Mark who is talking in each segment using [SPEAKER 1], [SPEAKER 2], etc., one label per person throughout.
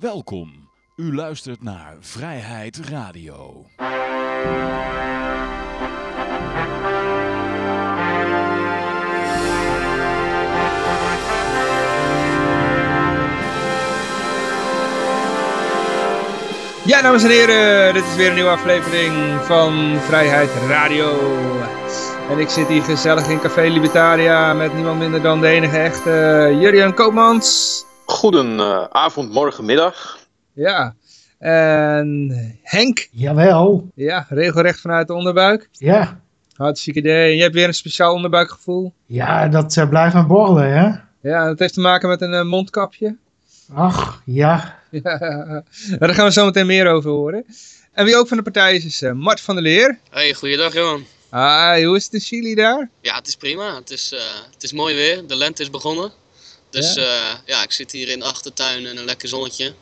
[SPEAKER 1] Welkom. U luistert naar Vrijheid Radio.
[SPEAKER 2] Ja, dames en heren, dit is weer een nieuwe aflevering van Vrijheid Radio. En ik zit hier gezellig in Café Libertaria met niemand minder dan de enige echte Jurjen Koopmans.
[SPEAKER 3] Goedenavond, morgen, middag.
[SPEAKER 2] Ja, en Henk.
[SPEAKER 4] Jawel.
[SPEAKER 2] Ja, regelrecht vanuit de onderbuik.
[SPEAKER 4] Ja.
[SPEAKER 2] Hartstikke idee. Je hebt weer een speciaal onderbuikgevoel.
[SPEAKER 4] Ja, dat uh, blijft maar borrelen, hè?
[SPEAKER 2] Ja, dat heeft te maken met een uh, mondkapje.
[SPEAKER 4] Ach, ja.
[SPEAKER 2] ja. Daar gaan we zo meteen meer over horen. En wie ook van de partij is, is uh, Mart van der Leer.
[SPEAKER 5] Hey, goeiedag Johan.
[SPEAKER 2] Hi, hoe is het in Chili daar?
[SPEAKER 5] Ja, het is prima. Het is, het is mooi weer. De lente is begonnen. Dus ja. Uh, ja, ik zit hier in de achtertuin en een lekker zonnetje.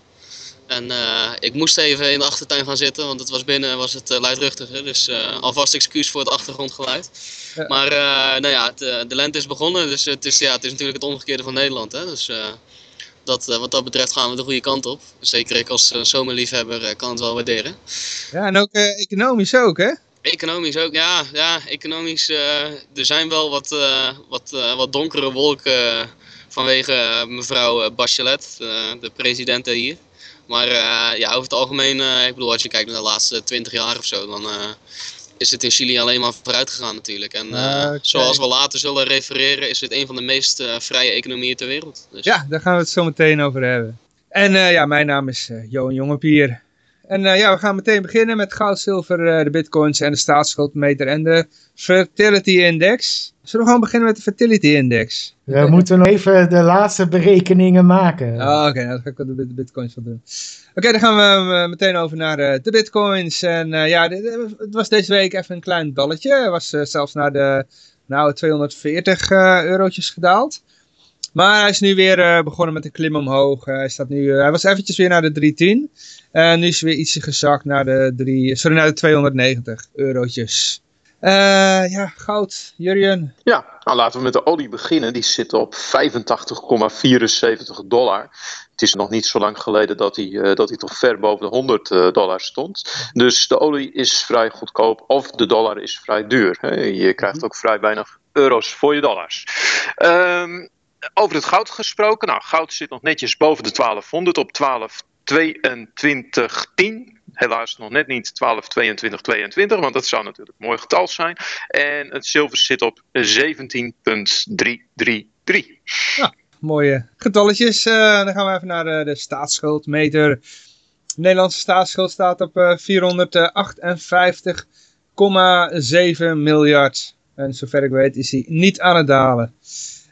[SPEAKER 5] En uh, ik moest even in de achtertuin gaan zitten, want het was binnen was het uh, luidruchtiger. Dus alvast excuus voor het achtergrondgeluid. Ja. Maar nou ja, het, de lente is begonnen, dus het is, ja, het is natuurlijk het omgekeerde van Nederland. Hè? Dus dat, wat dat betreft gaan we de goede kant op. Zeker ik als zomerliefhebber kan het wel waarderen.
[SPEAKER 2] Ja, en ook economisch ook, hè?
[SPEAKER 5] Economisch ook, ja. ja economisch, er zijn wel wat, wat, wat donkere wolken vanwege mevrouw Bachelet, de, de president hier. Maar ja, over het algemeen, ik bedoel, als je kijkt naar de laatste 20 jaar of zo, dan is het in Chili alleen maar vooruit gegaan natuurlijk. En okay. zoals we later zullen refereren, is het een van de meest vrije economieën ter wereld.
[SPEAKER 2] Dus. Ja, daar gaan we het zo meteen over hebben. En ja, mijn naam is Johan Jongepier. En ja, we gaan meteen beginnen met goud, zilver, de bitcoins en de staatsschuldmeter en de fertility index. Zullen we gewoon beginnen met de fertility index?
[SPEAKER 4] We moeten nog even de laatste berekeningen maken.
[SPEAKER 2] Oh, Oké, okay, nou, dan ga ik de bitcoins wel doen. Oké, okay, dan gaan we meteen over naar de, de bitcoins. En ja, het was deze week even een klein dalletje. Het was zelfs naar de nou, 240 uh, eurotjes gedaald. Maar hij is nu weer uh, begonnen met een klim omhoog. hij, staat nu, hij was eventjes weer naar de 310. En nu is hij weer ietsje gezakt naar de, 3, sorry, naar de 290 eurotjes. Ja, goud, Jurjen.
[SPEAKER 3] Ja, nou laten we met de olie beginnen. Die zit op 85,74 dollar. Het is nog niet zo lang geleden dat hij, uh, dat hij toch ver boven de 100 uh, dollar stond. Dus de olie is vrij goedkoop of de dollar is vrij duur. Hè? Je krijgt ook vrij weinig euro's voor je dollars. Um, over het goud gesproken. Nou, goud zit nog netjes boven de 1200 op 1222,10. Helaas nog net niet 12, 22, 22, want dat zou natuurlijk een mooi getal zijn. En het zilver zit op 17,333.
[SPEAKER 2] Ja, mooie getalletjes. Uh, dan gaan we even naar de, de staatsschuldmeter. De Nederlandse staatsschuld staat op uh, 458,7 miljard. En zover ik weet is hij niet aan het dalen.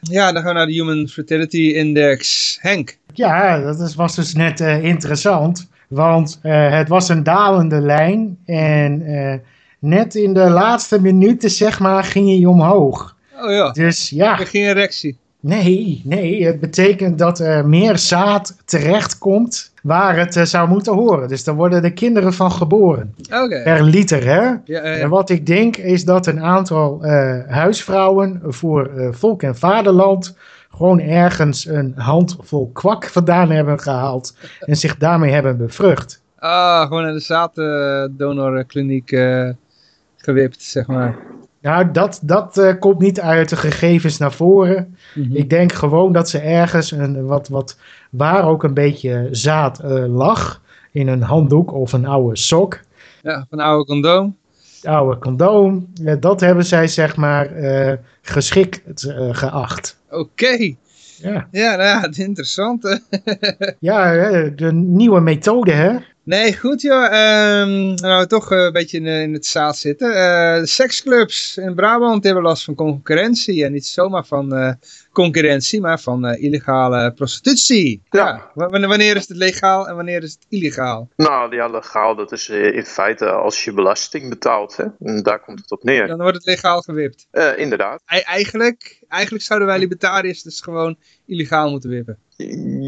[SPEAKER 2] Ja, dan gaan we naar de Human Fertility Index. Henk.
[SPEAKER 4] Ja, dat is, was dus net uh, interessant. Want uh, het was een dalende lijn. En uh, net in de laatste minuten, zeg maar, ging hij omhoog.
[SPEAKER 2] Oh ja.
[SPEAKER 4] Dus ja.
[SPEAKER 2] Geen erectie.
[SPEAKER 4] Nee, nee. Het betekent dat er meer zaad terechtkomt waar het uh, zou moeten horen. Dus daar worden de kinderen van geboren.
[SPEAKER 2] Okay.
[SPEAKER 4] Per liter, hè? Ja,
[SPEAKER 2] ja,
[SPEAKER 4] En wat ik denk is dat een aantal huisvrouwen voor volk en vaderland gewoon ergens een handvol kwak vandaan hebben gehaald en zich daarmee hebben bevrucht.
[SPEAKER 2] Ah, gewoon naar de zaaddonorkliniek uh, gewipt, zeg maar.
[SPEAKER 4] Nou, dat, dat uh, komt niet uit de gegevens naar voren. Mm -hmm. Ik denk gewoon dat ze ergens, een, wat, wat, waar ook een beetje zaad uh, lag, in een handdoek of een oude sok.
[SPEAKER 2] Ja, een oude condoom.
[SPEAKER 4] Oude condoom, dat hebben zij zeg maar geschikt geacht.
[SPEAKER 2] Oké. Okay.
[SPEAKER 4] Ja.
[SPEAKER 2] Ja, nou ja, interessant.
[SPEAKER 4] ja, de nieuwe methode, hè?
[SPEAKER 2] Nee, goed joh. Um, nou, we toch een beetje in, in het zaad zitten. Uh, de seksclubs in Brabant hebben last van concurrentie. En niet zomaar van uh, concurrentie, maar van uh, illegale prostitutie.
[SPEAKER 3] Ja.
[SPEAKER 2] ja. Wanneer is het legaal en wanneer is het illegaal?
[SPEAKER 3] Nou, ja, legaal, dat is in feite als je belasting betaalt. Hè? En daar komt het op neer.
[SPEAKER 2] Dan wordt het legaal gewipt.
[SPEAKER 3] inderdaad.
[SPEAKER 2] E eigenlijk, eigenlijk zouden wij libertariërs dus gewoon illegaal moeten wippen.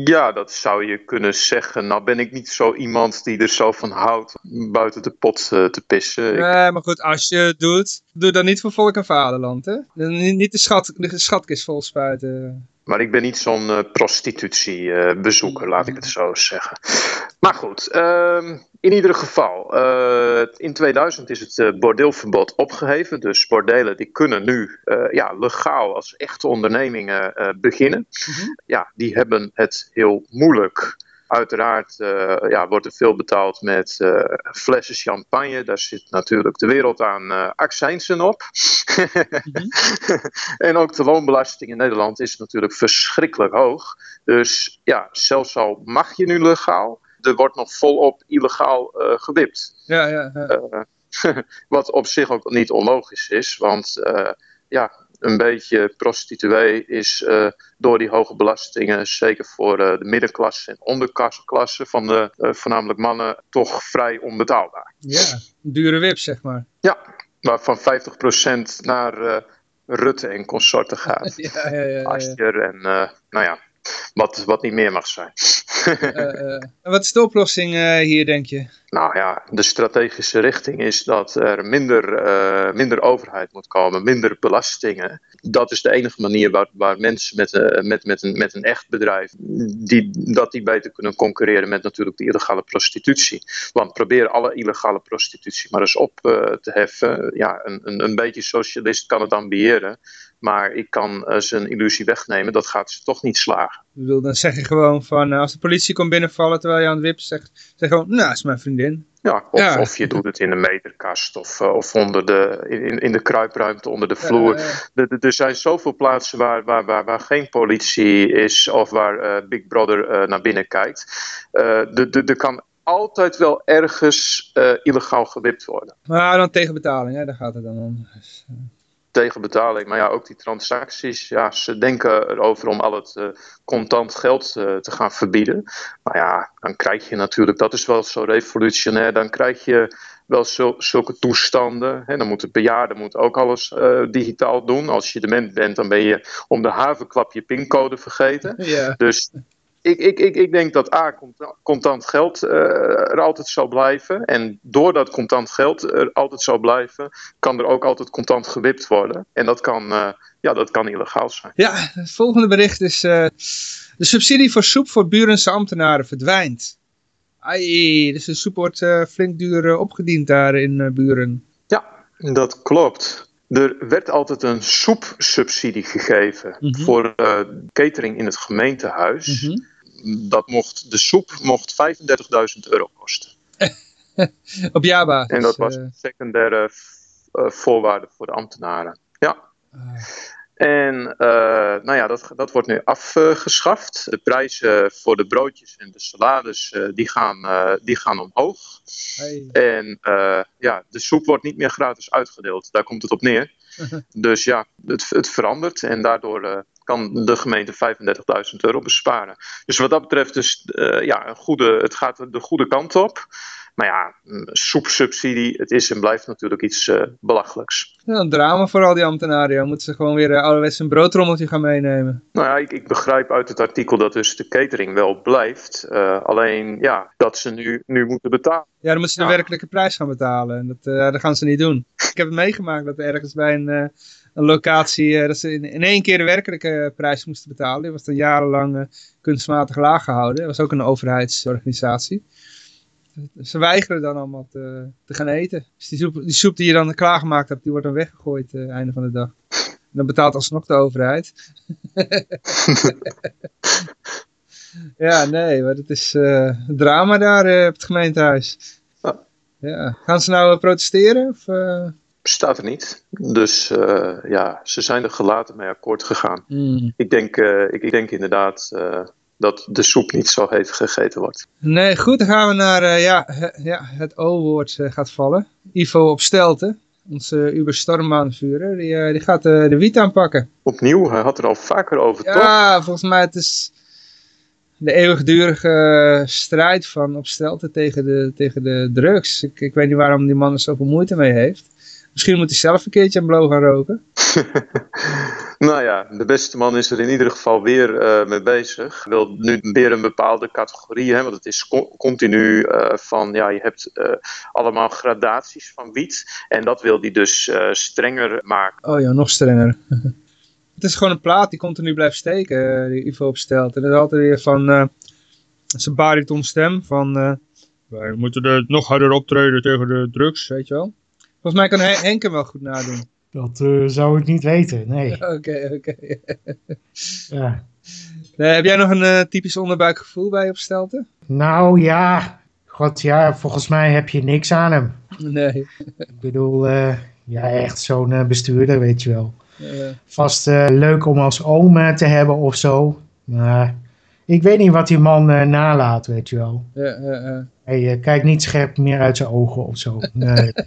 [SPEAKER 3] Ja, dat zou je kunnen zeggen. Nou ben ik niet zo iemand die er zo van houdt buiten de pot uh, te pissen.
[SPEAKER 2] Nee, maar goed, als je het doet, Doe dan niet voor volk en vaderland, hè? Niet de, schat, de schatkist vol spuiten.
[SPEAKER 3] Maar ik ben niet zo'n uh, prostitutiebezoeker, laat ik het zo zeggen. Maar goed, ehm, in ieder geval, uh, in 2000 is het uh, bordeelverbod opgeheven. Dus bordelen die kunnen nu ja, legaal als echte ondernemingen beginnen. Mm -hmm. Ja, die hebben het heel moeilijk. Uiteraard uh, ja, wordt er veel betaald met uh, flessen champagne. Daar zit natuurlijk de wereld aan uh, accijnsen op. -hmm. en ook de loonbelasting in Nederland is natuurlijk verschrikkelijk hoog. Dus ja, zelfs al mag je nu legaal, er wordt nog volop illegaal gewipt.
[SPEAKER 2] Ja, ja, ja.
[SPEAKER 3] wat op zich ook niet onlogisch is, want ja, een beetje prostituee is uh, door die hoge belastingen, zeker voor uh, de middenklasse en onderklasse van de uh, voornamelijk mannen, toch vrij onbetaalbaar.
[SPEAKER 2] Ja, dure wip zeg maar.
[SPEAKER 3] Ja, waarvan 50% naar Rutte en consorten gaat.
[SPEAKER 2] ja, ja, ja, ja.
[SPEAKER 3] En nou ja, wat, wat niet meer mag zijn.
[SPEAKER 2] uh, wat is de oplossing uh, hier, denk je?
[SPEAKER 3] Nou ja, de strategische richting is dat er minder, uh, minder overheid moet komen, minder belastingen. Dat is de enige manier waar, waar mensen met, met, met, een, met een echt bedrijf, die, dat die beter kunnen concurreren met natuurlijk de illegale prostitutie. Want probeer alle illegale prostitutie maar eens op te heffen. Ja, een, een, een beetje socialist kan het ambiëren. Maar ik kan uh, zijn illusie wegnemen, dat gaat ze toch niet slagen.
[SPEAKER 2] Ik bedoel, dan zeg je gewoon van, uh, als de politie komt binnenvallen terwijl je aan het wip zegt, zeg gewoon, nou, is mijn vriendin.
[SPEAKER 3] Ja of, ja. of je doet het in de meterkast of, uh, of onder de, in, in de kruipruimte onder de vloer. Ja, er zijn zoveel plaatsen waar, waar, waar, waar geen politie is of waar Big Brother naar binnen kijkt. Er kan altijd wel ergens illegaal gewipt worden.
[SPEAKER 2] Maar dan tegen betaling, hè? daar gaat het dan om. Dus,
[SPEAKER 3] tegen betaling. Maar ja, ook die transacties. Ja, ze denken erover om al het uh, contant geld uh, te gaan verbieden. Maar ja, dan krijg je natuurlijk, dat is wel zo revolutionair, dan krijg je wel zul, zulke toestanden. Hè. Dan moet de bejaarde moet ook alles uh, digitaal doen. Als je dement bent, dan ben je om de havenklap je pincode vergeten.
[SPEAKER 2] Ja.
[SPEAKER 3] Dus ik, ik, ik, ik denk dat A, contant geld uh, er altijd zal blijven. En doordat contant geld er altijd zal blijven, kan er ook altijd contant gewipt worden. En dat kan, uh, ja, dat kan illegaal zijn.
[SPEAKER 2] Ja, het volgende bericht is... Uh, de subsidie voor soep voor Burense ambtenaren verdwijnt. Ai, dus de soep wordt flink duur opgediend daar in Buren.
[SPEAKER 3] Ja, dat klopt. Er werd altijd een soepsubsidie gegeven mm -hmm. voor catering in het gemeentehuis. Mm -hmm dat mocht, de soep mocht 35.000 euro kosten.
[SPEAKER 2] Op jaarbasis?
[SPEAKER 3] En dat was een secundaire uh, voorwaarde voor de ambtenaren. Ja. Uh. En uh, nou ja, dat, dat wordt nu afgeschaft. De prijzen voor de broodjes en de salades die gaan, die gaan omhoog.
[SPEAKER 2] Hey.
[SPEAKER 3] En ja, de soep wordt niet meer gratis uitgedeeld. Daar komt het op neer. dus ja, het, het verandert en daardoor kan de gemeente 35.000 euro besparen. Dus wat dat betreft dus, uh, ja, een goede, het gaat de goede kant op. Maar ja, soepsubsidie, het is en blijft natuurlijk iets uh, belachelijks.
[SPEAKER 2] Ja, een drama voor al die ambtenaren. Ja. Moeten ze gewoon weer uh, ouderwets een broodrommeltje gaan meenemen?
[SPEAKER 3] Nou ja, ik, ik, begrijp uit het artikel dat dus de catering wel blijft. Uh, alleen ja, dat ze nu, nu moeten betalen.
[SPEAKER 2] Ja, dan moeten ze de ja. werkelijke prijs gaan betalen. En dat, dat gaan ze niet doen. ik heb het meegemaakt dat ergens bij een, een locatie... dat ze in, in, één keer de werkelijke prijs moesten betalen. Die was dan jarenlang kunstmatig laag gehouden. Dat was ook een overheidsorganisatie. Ze weigeren dan allemaal te, te gaan eten. Dus die soep, die soep die je dan klaargemaakt hebt, die wordt dan weggegooid uh, einde van de dag. En dan betaalt alsnog de overheid. ja, nee, maar het is uh, drama daar op het gemeentehuis.
[SPEAKER 3] Ja.
[SPEAKER 2] ja. Gaan ze nou protesteren? Of,
[SPEAKER 3] Staat er niet. Dus ja, ze zijn er gelaten mee akkoord gegaan.
[SPEAKER 2] Mm.
[SPEAKER 3] Ik, denk, ik, ik denk inderdaad dat de soep niet zo heet gegeten wordt.
[SPEAKER 2] Nee, goed, dan gaan we naar uh, ja, ja, het O-woord uh, gaat vallen. Ivo op Stelten, onze uh, Uber Stormbaanvuurder, die, die gaat de wiet aanpakken.
[SPEAKER 3] Opnieuw, hij had er al vaker over,
[SPEAKER 2] ja,
[SPEAKER 3] toch?
[SPEAKER 2] Ja, volgens mij het is de eeuwigdurige strijd van op Stelten tegen de, tegen de drugs. Ik, ik weet niet waarom die man er zoveel moeite mee heeft. Misschien moet hij zelf een keertje een blow gaan roken.
[SPEAKER 3] Nou ja, de beste man is er in ieder geval weer uh, mee bezig. Wil nu weer een bepaalde categorie, hè, want het is co continu uh, van, ja, je hebt uh, allemaal gradaties van wiet. En dat wil hij dus strenger maken.
[SPEAKER 2] Oh ja, nog strenger. het is gewoon een plaat die continu blijft steken, die Ivo opstelt. En dat is altijd weer van zijn baritonstem van... wij moeten er nog harder optreden tegen de drugs, weet je wel. Volgens mij kan Henk hem wel goed nadoen.
[SPEAKER 4] Dat uh, zou ik niet weten, nee.
[SPEAKER 2] Oké, oké. ja. Nee, heb jij nog een uh, typisch onderbuikgevoel bij Opstelten?
[SPEAKER 4] Nou ja, god ja, volgens mij heb je niks aan hem.
[SPEAKER 2] Nee.
[SPEAKER 4] Ik bedoel, ja echt zo'n bestuurder, weet je wel. Vast leuk om als oom te hebben of zo. Maar ik weet niet wat die man nalaat, weet je wel.
[SPEAKER 2] Ja, ja, ja.
[SPEAKER 4] Hij kijkt niet scherp meer uit zijn ogen of zo. Nee.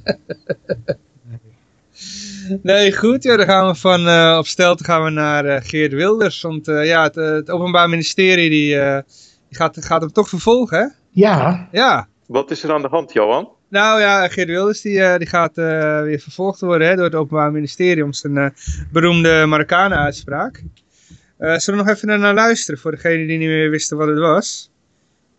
[SPEAKER 2] Nee, goed. Ja, dan gaan we van uh, op stelte gaan we naar uh, Geert Wilders. Want uh, ja, het, het, Openbaar Ministerie die, die gaat, gaat hem toch vervolgen, hè?
[SPEAKER 4] Ja.
[SPEAKER 2] Ja.
[SPEAKER 3] Wat is er aan de hand, Johan?
[SPEAKER 2] Nou ja, Geert Wilders die, die gaat weer vervolgd worden hè, door het Openbaar Ministerie om zijn beroemde Marokkanen-uitspraak. zullen we nog even naar luisteren voor degenen die niet meer wisten wat het was?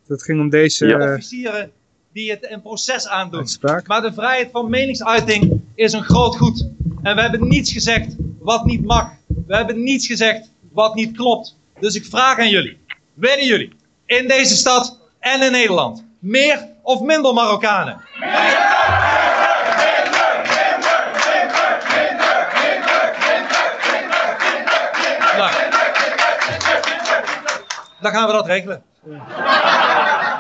[SPEAKER 2] Dat ging om deze...
[SPEAKER 6] Ja. Officieren die het een proces aandoen.
[SPEAKER 2] Uitspraak.
[SPEAKER 6] Maar de vrijheid van meningsuiting is een groot goed. En we hebben niets gezegd wat niet mag. We hebben niets gezegd wat niet klopt. Dus ik vraag aan jullie. Willen jullie in deze stad en in Nederland meer of minder Marokkanen? Nou, dan gaan we dat regelen.
[SPEAKER 2] Ja,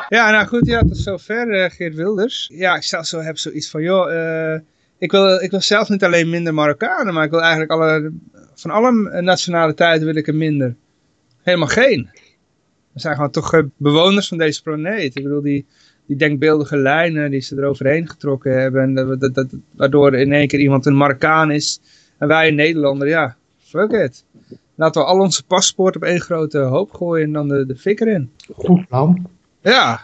[SPEAKER 2] nou goed, ja, tot zover uh, Geert Wilders. Ja, ik stel zo, heb zoiets van, joh, uh, ik, wil, ik wil zelf niet alleen minder Marokkanen, maar ik wil eigenlijk alle, van alle nationaliteiten wil ik er minder. Helemaal geen. We zijn gewoon toch uh, bewoners van deze planeet. Ik bedoel, die, die denkbeeldige lijnen die ze eroverheen getrokken hebben, en dat, dat, dat, waardoor in één keer iemand een Marokkaan is, en wij een Nederlander, ja, fuck it. Laten we al onze paspoorten op één grote hoop gooien en dan de, de fik erin.
[SPEAKER 4] Goed plan.
[SPEAKER 2] Ja.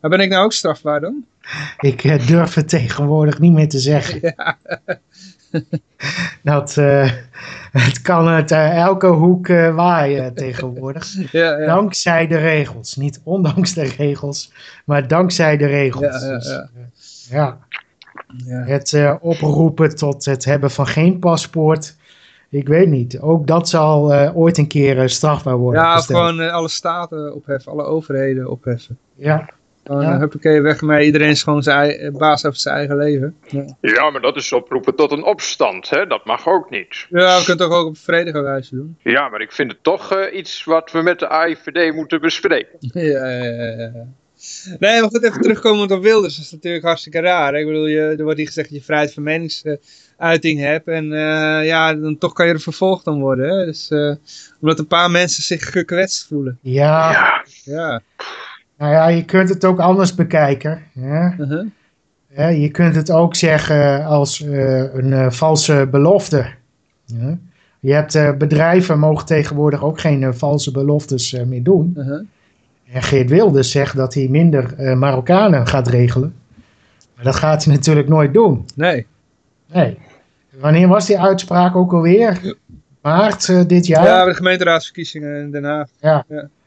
[SPEAKER 2] Maar ben ik nou ook strafbaar dan?
[SPEAKER 4] Ik uh, durf het tegenwoordig niet meer te zeggen.
[SPEAKER 2] Ja.
[SPEAKER 4] Dat, uh, het kan uit uh, elke hoek waaien tegenwoordig.
[SPEAKER 2] Ja, ja.
[SPEAKER 4] Dankzij de regels. Niet ondanks de regels, maar dankzij de regels.
[SPEAKER 2] Ja,
[SPEAKER 4] dus, ja. Het oproepen tot het hebben van geen paspoort ik weet niet. Ook dat zal uh, ooit een keer uh, strafbaar worden.
[SPEAKER 2] Ja,
[SPEAKER 4] gesteld.
[SPEAKER 2] gewoon uh, alle staten opheffen, alle overheden opheffen.
[SPEAKER 4] Ja.
[SPEAKER 2] Dan
[SPEAKER 4] Ja.
[SPEAKER 2] heb ik weg mee. Iedereen is gewoon zijn baas over zijn eigen leven. Ja,
[SPEAKER 3] Ja, maar dat is oproepen tot een opstand, hè? Dat mag ook niet.
[SPEAKER 2] ja we kunnen het toch ook op vredige wijze doen.
[SPEAKER 3] Ja, maar ik vind het toch eh, iets wat we met de AIVD moeten bespreken.
[SPEAKER 2] ja, ja, ja, ja. Nee, maar goed, even terugkomen op Wilders. Dat is natuurlijk hartstikke raar. hè. Ik bedoel, je, er wordt hier gezegd dat je vrijheid van meningsuiting hebt. En eh, ja, dan toch kan je er vervolgd aan worden. Hè? Dus, eh, omdat een paar mensen zich gekwetst voelen.
[SPEAKER 4] Ja,
[SPEAKER 3] Ja,
[SPEAKER 2] Ja.
[SPEAKER 4] nou ja, je kunt het ook anders bekijken. Hè?
[SPEAKER 2] uh-huh.
[SPEAKER 4] Ja, je kunt het ook zeggen als eh, een eh, valse belofte. Ja. Je hebt eh, bedrijven mogen tegenwoordig ook geen valse beloftes meer doen.
[SPEAKER 2] Uh-huh.
[SPEAKER 4] En Geert Wilders zegt dat hij minder eh, Marokkanen gaat regelen. Maar dat gaat hij natuurlijk nooit doen.
[SPEAKER 2] Nee.
[SPEAKER 4] Nee. Wanneer was die uitspraak ook alweer? Maart eh, dit jaar?
[SPEAKER 2] Ja, de gemeenteraadsverkiezingen in Den Haag.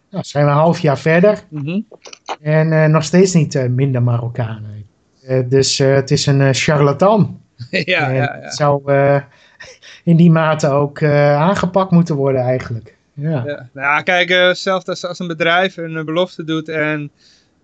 [SPEAKER 4] Nou, zijn we een half jaar verder.
[SPEAKER 2] Mhm.
[SPEAKER 4] En eh, nog steeds niet minder Marokkanen. Dus het is een charlatan.
[SPEAKER 2] ja,
[SPEAKER 4] En
[SPEAKER 2] ja, ja.
[SPEAKER 4] Het zou in die mate ook aangepakt moeten worden eigenlijk. Ja.
[SPEAKER 2] Ja, nou ja, kijk, eh, zelfs als, als een bedrijf een eh, belofte doet en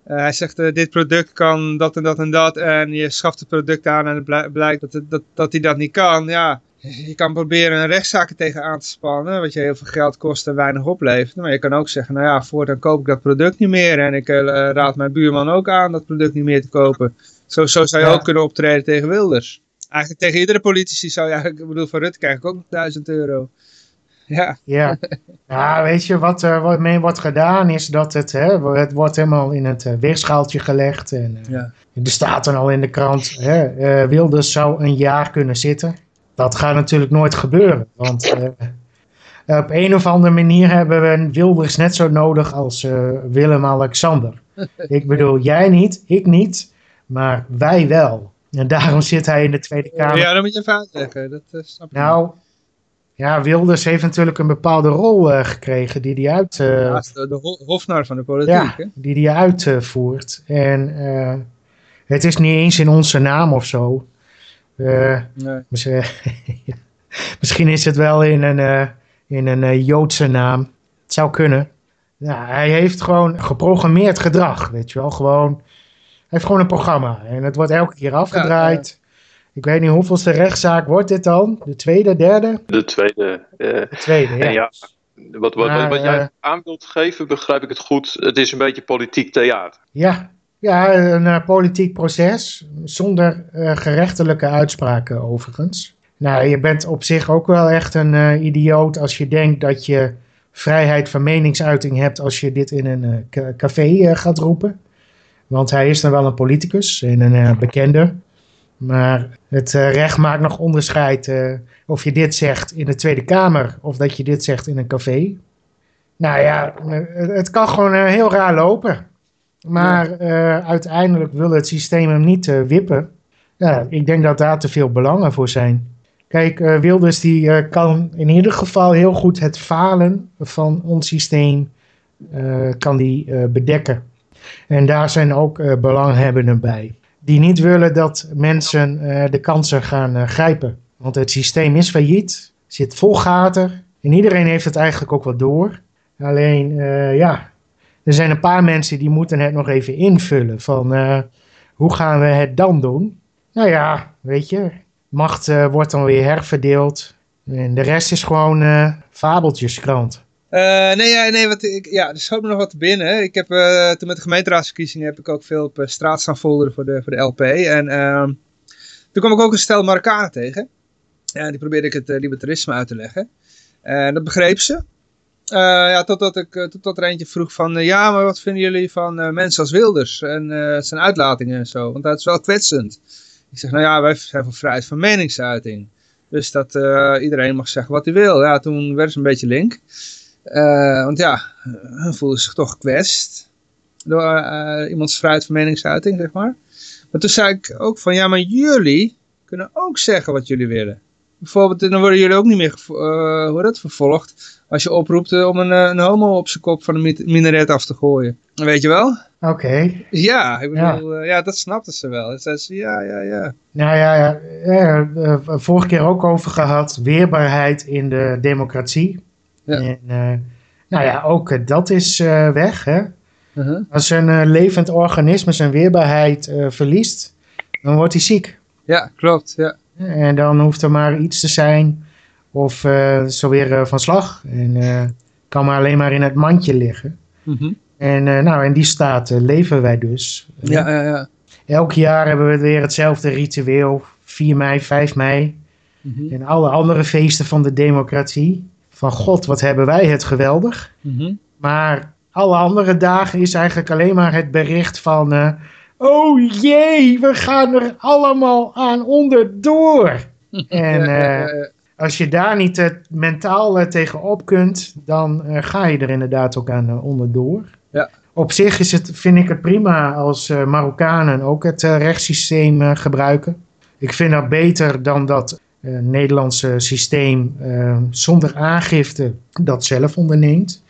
[SPEAKER 2] eh, hij zegt dit product kan dat en dat en dat en je schaft het product aan en het blijk- blijkt dat, dat, dat hij dat niet kan, ja. Je kan proberen een rechtszaak tegen aan te spannen, wat je heel veel geld kost en weinig oplevert. Maar je kan ook zeggen, nou ja, voortaan koop ik dat product niet meer en ik raad mijn buurman ook aan dat product niet meer te kopen. Zo, zo zou je
[SPEAKER 4] Ja.
[SPEAKER 2] ook kunnen optreden tegen Wilders. Eigenlijk tegen iedere politici zou je eigenlijk, ik bedoel van Rutte krijg ik ook nog 1000 euro. Ja,
[SPEAKER 4] Ja. ja, weet je wat er wat mee wordt gedaan is dat het, hè, het wordt helemaal in het eh, weegschaaltje gelegd. En eh,
[SPEAKER 2] ja.
[SPEAKER 4] er staat dan al in de krant, hè, eh, Wilders zou een jaar kunnen zitten. Dat gaat natuurlijk nooit gebeuren, want eh, op een of andere manier hebben we Wilders net zo nodig als eh, Willem-Alexander. ik bedoel, jij niet, ik niet, maar wij wel. En daarom zit hij in de Tweede Kamer.
[SPEAKER 2] Ja, dat moet je even uitleggen. Dat eh, snap ik
[SPEAKER 4] Nou, Ja, Wilders heeft natuurlijk een bepaalde rol uh, gekregen die hij uit... Uh,
[SPEAKER 2] ja, de, de hofnar van de politiek.
[SPEAKER 4] Ja,
[SPEAKER 2] hè?
[SPEAKER 4] die hij uitvoert. en uh, het is niet eens in onze naam of zo.
[SPEAKER 2] nee.
[SPEAKER 4] misschien, misschien is het wel in een, in een Joodse naam. Het zou kunnen. Ja, hij heeft gewoon geprogrammeerd gedrag, weet je wel. Gewoon, hij heeft gewoon een programma. En het wordt elke keer afgedraaid. Ik weet niet hoeveelste rechtszaak wordt dit dan? De tweede, derde?
[SPEAKER 3] De tweede. Uh,
[SPEAKER 4] de tweede, ja.
[SPEAKER 3] En ja wat, wat, maar, wat jij uh, aan wilt geven, begrijp ik het goed. Het is een beetje politiek theater.
[SPEAKER 4] Ja, ja een uh, politiek proces. Zonder gerechtelijke uitspraken overigens. Nou, je bent op zich ook wel echt een idioot als je denkt dat je vrijheid van meningsuiting hebt als je dit in een café gaat roepen. Want hij is dan wel een politicus en een bekende. Maar het uh, recht maakt nog onderscheid uh, of je dit zegt in de Tweede Kamer of dat je dit zegt in een café. Nou ja, het kan gewoon heel raar lopen. Maar ja. uiteindelijk wil het systeem hem niet wippen. Ja, ik denk dat daar te veel belangen voor zijn. Kijk, Wilders die kan in ieder geval heel goed het falen van ons systeem kan die, bedekken. En daar zijn ook belanghebbenden bij die niet willen dat mensen uh, de kansen gaan uh, grijpen. Want het systeem is failliet, zit vol gaten en iedereen heeft het eigenlijk ook wel door. Alleen, uh, ja, er zijn een paar mensen die moeten het nog even invullen van hoe gaan we het dan doen? Nou ja, weet je, macht wordt dan weer herverdeeld en de rest is gewoon fabeltjeskrant.
[SPEAKER 2] Uh, nee, ja, nee wat, ik, ja, er schoot me nog wat binnen. Ik heb, uh, toen met de gemeenteraadsverkiezingen heb ik ook veel op uh, straat staan folderen voor de, voor de LP. En ehm, toen kwam ik ook een stel Marokkanen tegen. En die probeerde ik het libertarisme uit te leggen. En dat begreep ze. ja, totdat, ik, totdat er eentje vroeg van, ja, maar wat vinden jullie van mensen als Wilders en zijn uitlatingen en zo? Want dat is wel kwetsend. Ik zeg, nou ja, wij zijn voor vrijheid van meningsuiting. Dus dat iedereen mag zeggen wat hij wil. Ja, toen werd ze een beetje link. Uh, want ja, hun voelden zich toch gekwetst door uh, iemands vrijheid van meningsuiting, zeg maar. Maar toen zei ik ook van, ja, maar jullie kunnen ook zeggen wat jullie willen. Bijvoorbeeld, dan worden jullie ook niet meer uh, hoe dat, vervolgd als je oproept om een, een, homo op zijn kop van een minaret af te gooien. Weet je wel?
[SPEAKER 4] Oké. Okay.
[SPEAKER 2] Ja, ik bedoel, ja. ja. dat snapten ze wel. Ze zei, ja, ja, ja.
[SPEAKER 4] Nou ja, ja, ja vorige keer ook over gehad, weerbaarheid in de democratie. Ja. En uh, nou ja, ook uh, dat is uh, weg. Hè? -huh. Als een levend organisme zijn weerbaarheid verliest, dan wordt hij ziek.
[SPEAKER 2] Ja, klopt. Ja.
[SPEAKER 4] En dan hoeft er maar iets te zijn of zo weer van slag. En kan maar alleen maar in het mandje liggen.
[SPEAKER 2] -huh.
[SPEAKER 4] En nou, in die staat leven wij dus.
[SPEAKER 2] Ja, ja, ja.
[SPEAKER 4] Elk jaar hebben we weer hetzelfde ritueel. 4 mei, 5 mei.
[SPEAKER 2] -huh.
[SPEAKER 4] En alle andere feesten van de democratie van god, wat hebben wij het geweldig.
[SPEAKER 2] Mm -hmm.
[SPEAKER 4] Maar alle andere dagen is eigenlijk alleen maar het bericht van... Uh, oh jee, we gaan er allemaal aan onderdoor. en uh, als je daar niet uh, mentaal tegenop kunt, dan ga je er inderdaad ook aan onderdoor.
[SPEAKER 2] Ja.
[SPEAKER 4] Op zich is het, vind ik het prima als Marokkanen ook het rechtssysteem gebruiken. Ik vind dat beter dan dat uh, Nederlandse systeem uh, zonder aangifte dat zelf onderneemt.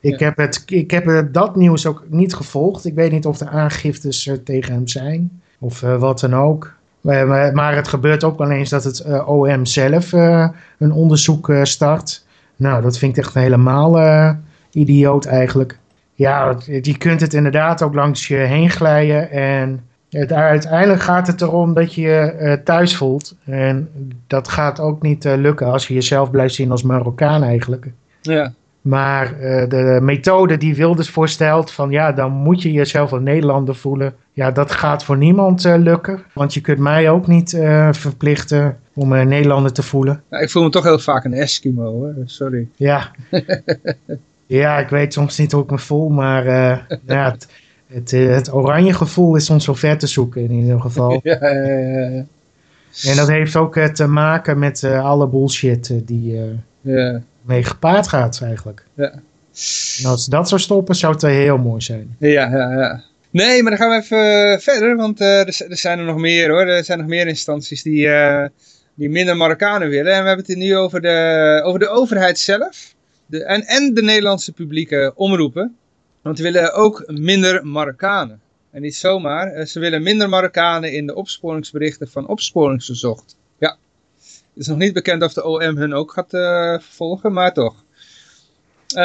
[SPEAKER 4] Ik, ja. heb het, ik heb dat nieuws ook niet gevolgd. Ik weet niet of er aangiftes tegen hem zijn of wat dan ook. Maar, maar, het gebeurt ook wel eens dat het OM zelf een onderzoek start. Nou, dat vind ik echt helemaal idioot eigenlijk. Ja, je kunt het inderdaad ook langs je heen glijden en het, uiteindelijk gaat het erom dat je je uh, thuis voelt. En dat gaat ook niet uh, lukken als je jezelf blijft zien als Marokkaan eigenlijk.
[SPEAKER 2] Ja.
[SPEAKER 4] Maar uh, de methode die Wilders voorstelt van ja, dan moet je jezelf als Nederlander voelen. Ja, dat gaat voor niemand lukken. Want je kunt mij ook niet verplichten om een Nederlander te voelen.
[SPEAKER 2] Ja, ik voel me toch heel vaak een Eskimo, hè? sorry.
[SPEAKER 4] Ja. ja, ik weet soms niet hoe ik me voel, maar ja, het, het, het, oranje gevoel is ons zo ver te zoeken in ieder geval.
[SPEAKER 2] ja, ja, ja,
[SPEAKER 4] En dat heeft ook te maken met uh, alle bullshit die mee gepaard gaat eigenlijk.
[SPEAKER 2] Ja.
[SPEAKER 4] En als dat zou stoppen, zou het heel mooi zijn.
[SPEAKER 2] Ja, ja, ja. Nee, maar dan gaan we even verder, want er, er, zijn er nog meer hoor. Er zijn nog meer instanties die die minder Marokkanen willen. En we hebben het hier nu over de, over de overheid zelf. De, en, en de Nederlandse publieke omroepen. Want die willen ook minder Marokkanen. En niet zomaar, eh, ze willen minder Marokkanen in de opsporingsberichten van opsporingsverzocht. Ja, het is nog niet bekend of de OM hun ook gaat uh, vervolgen, maar toch. Uh,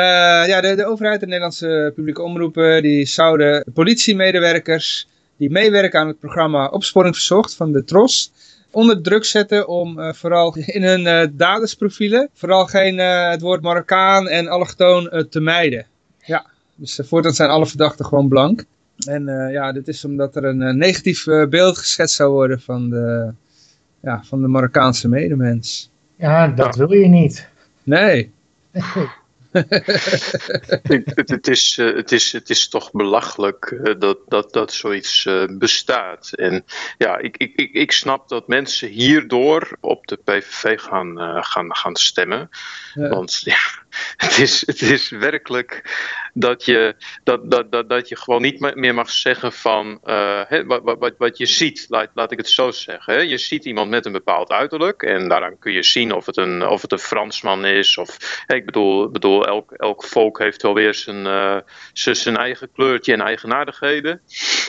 [SPEAKER 2] ja, de, de overheid, de Nederlandse publieke omroepen, die zouden politiemedewerkers die meewerken aan het programma Opsporing Verzocht van de TROS onder druk zetten om vooral in hun dadersprofielen vooral geen het woord Marokkaan en allochtoon te mijden. Dus voortaan zijn alle verdachten gewoon blank. En uh, ja, dit is omdat er een uh, negatief uh, beeld geschetst zou worden van de, ja, van de Marokkaanse medemens.
[SPEAKER 4] Ja, dat wil je niet.
[SPEAKER 2] Nee.
[SPEAKER 3] het, het, is, het, is, het is toch belachelijk dat, dat, dat zoiets bestaat. En ja, ik, ik, ik, ik snap dat mensen hierdoor op de PVV gaan, gaan, gaan stemmen. Ja. Want ja, het is, het is werkelijk dat je, dat, dat, dat, dat je gewoon niet meer mag zeggen van uh, wat, wat, wat je ziet, laat, laat ik het zo zeggen. Je ziet iemand met een bepaald uiterlijk en daaraan kun je zien of het een, of het een Fransman is. Of, ik bedoel, bedoel elk, elk volk heeft wel weer zijn, uh, zijn eigen kleurtje en eigenaardigheden.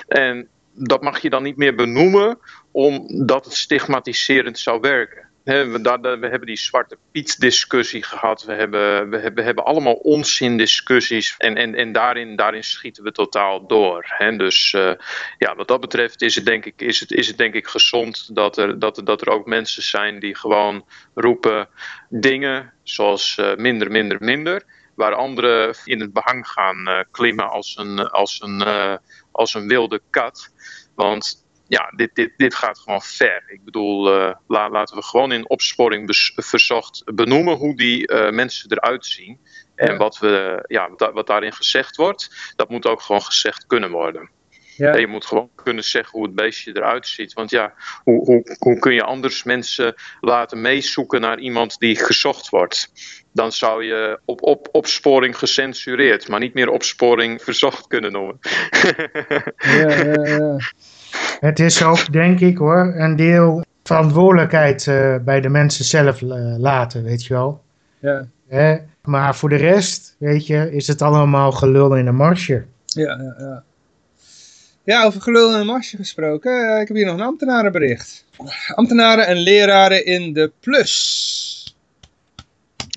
[SPEAKER 3] En dat mag je dan niet meer benoemen omdat het stigmatiserend zou werken. We, we, hebben die Zwarte Piet discussie gehad. We hebben, we we hebben allemaal onzin discussies. En, en, en daarin, daarin schieten we totaal door. Dus uh, ja, wat dat betreft is het denk ik, is het, is het denk ik gezond dat er, dat, dat er ook mensen zijn die gewoon roepen dingen zoals uh, minder, minder, minder. Waar anderen in het behang gaan uh, klimmen als een, als, een, als een wilde kat. Want ja, dit, dit, dit gaat gewoon ver. Ik bedoel, uh, la, laten we gewoon in opsporing verzocht benoemen hoe die uh, mensen eruit zien. En ja. wat, we, ja, wat daarin gezegd wordt, dat moet ook gewoon gezegd kunnen worden. Ja. Je moet gewoon kunnen zeggen hoe het beestje eruit ziet. Want ja, hoe, hoe, hoe kun je anders mensen laten meezoeken naar iemand die gezocht wordt? Dan zou je op, op opsporing gecensureerd, maar niet meer opsporing verzocht kunnen noemen.
[SPEAKER 2] ja, ja, ja.
[SPEAKER 4] Het is ook, denk ik hoor, een deel verantwoordelijkheid uh, bij de mensen zelf uh, laten, weet je wel.
[SPEAKER 2] Ja.
[SPEAKER 4] Eh, maar voor de rest, weet je, is het allemaal gelul in een marsje.
[SPEAKER 2] Ja, ja, ja. Ja, over gelul in een marsje gesproken. ik heb hier nog een ambtenarenbericht. Ambtenaren en leraren in de plus.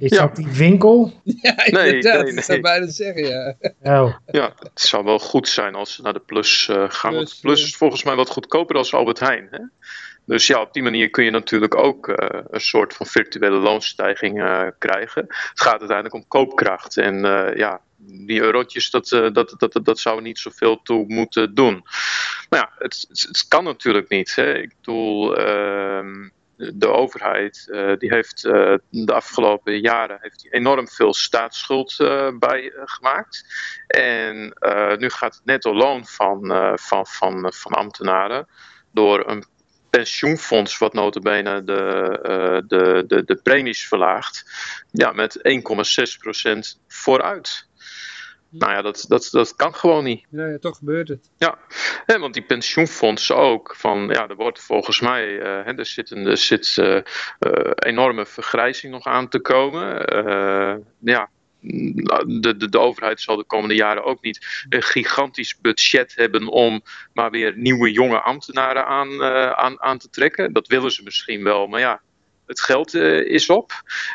[SPEAKER 4] Is ja. dat die winkel?
[SPEAKER 2] Ja, inderdaad. Nee, nee, dat zou bijna zeggen, ja.
[SPEAKER 4] Oh.
[SPEAKER 3] Ja, het zou wel goed zijn als ze naar de Plus uh, gaan. Plus, want Plus is volgens mij wat goedkoper dan Albert Heijn. Hè? Dus ja, op die manier kun je natuurlijk ook uh, een soort van virtuele loonstijging uh, krijgen. Het gaat uiteindelijk om koopkracht. En ja, die eurotjes, dat, dat, dat, dat, dat zou niet zoveel toe moeten doen. Maar ja, het, het, het kan natuurlijk niet. Hè? Ik bedoel ehm, de overheid uh, die heeft uh, de afgelopen jaren heeft enorm veel staatsschuld uh, bij gemaakt. En nu gaat het netto loon van, van, van, van ambtenaren door een pensioenfonds wat notabene de, de, de, de premies verlaagt, ja, met 1,6% vooruit. Nou ja, dat, dat, dat kan gewoon niet.
[SPEAKER 2] Ja, ja toch gebeurt het.
[SPEAKER 3] Ja, want die pensioenfondsen ook. Van, ja, er wordt volgens mij, uh, hè, er zit een er zit, uh, uh, enorme vergrijzing nog aan te komen. ja, de, de, de, overheid zal de komende jaren ook niet een gigantisch budget hebben om maar weer nieuwe jonge ambtenaren aan, aan, aan te trekken. Dat willen ze misschien wel, maar ja, het geld uh, is op.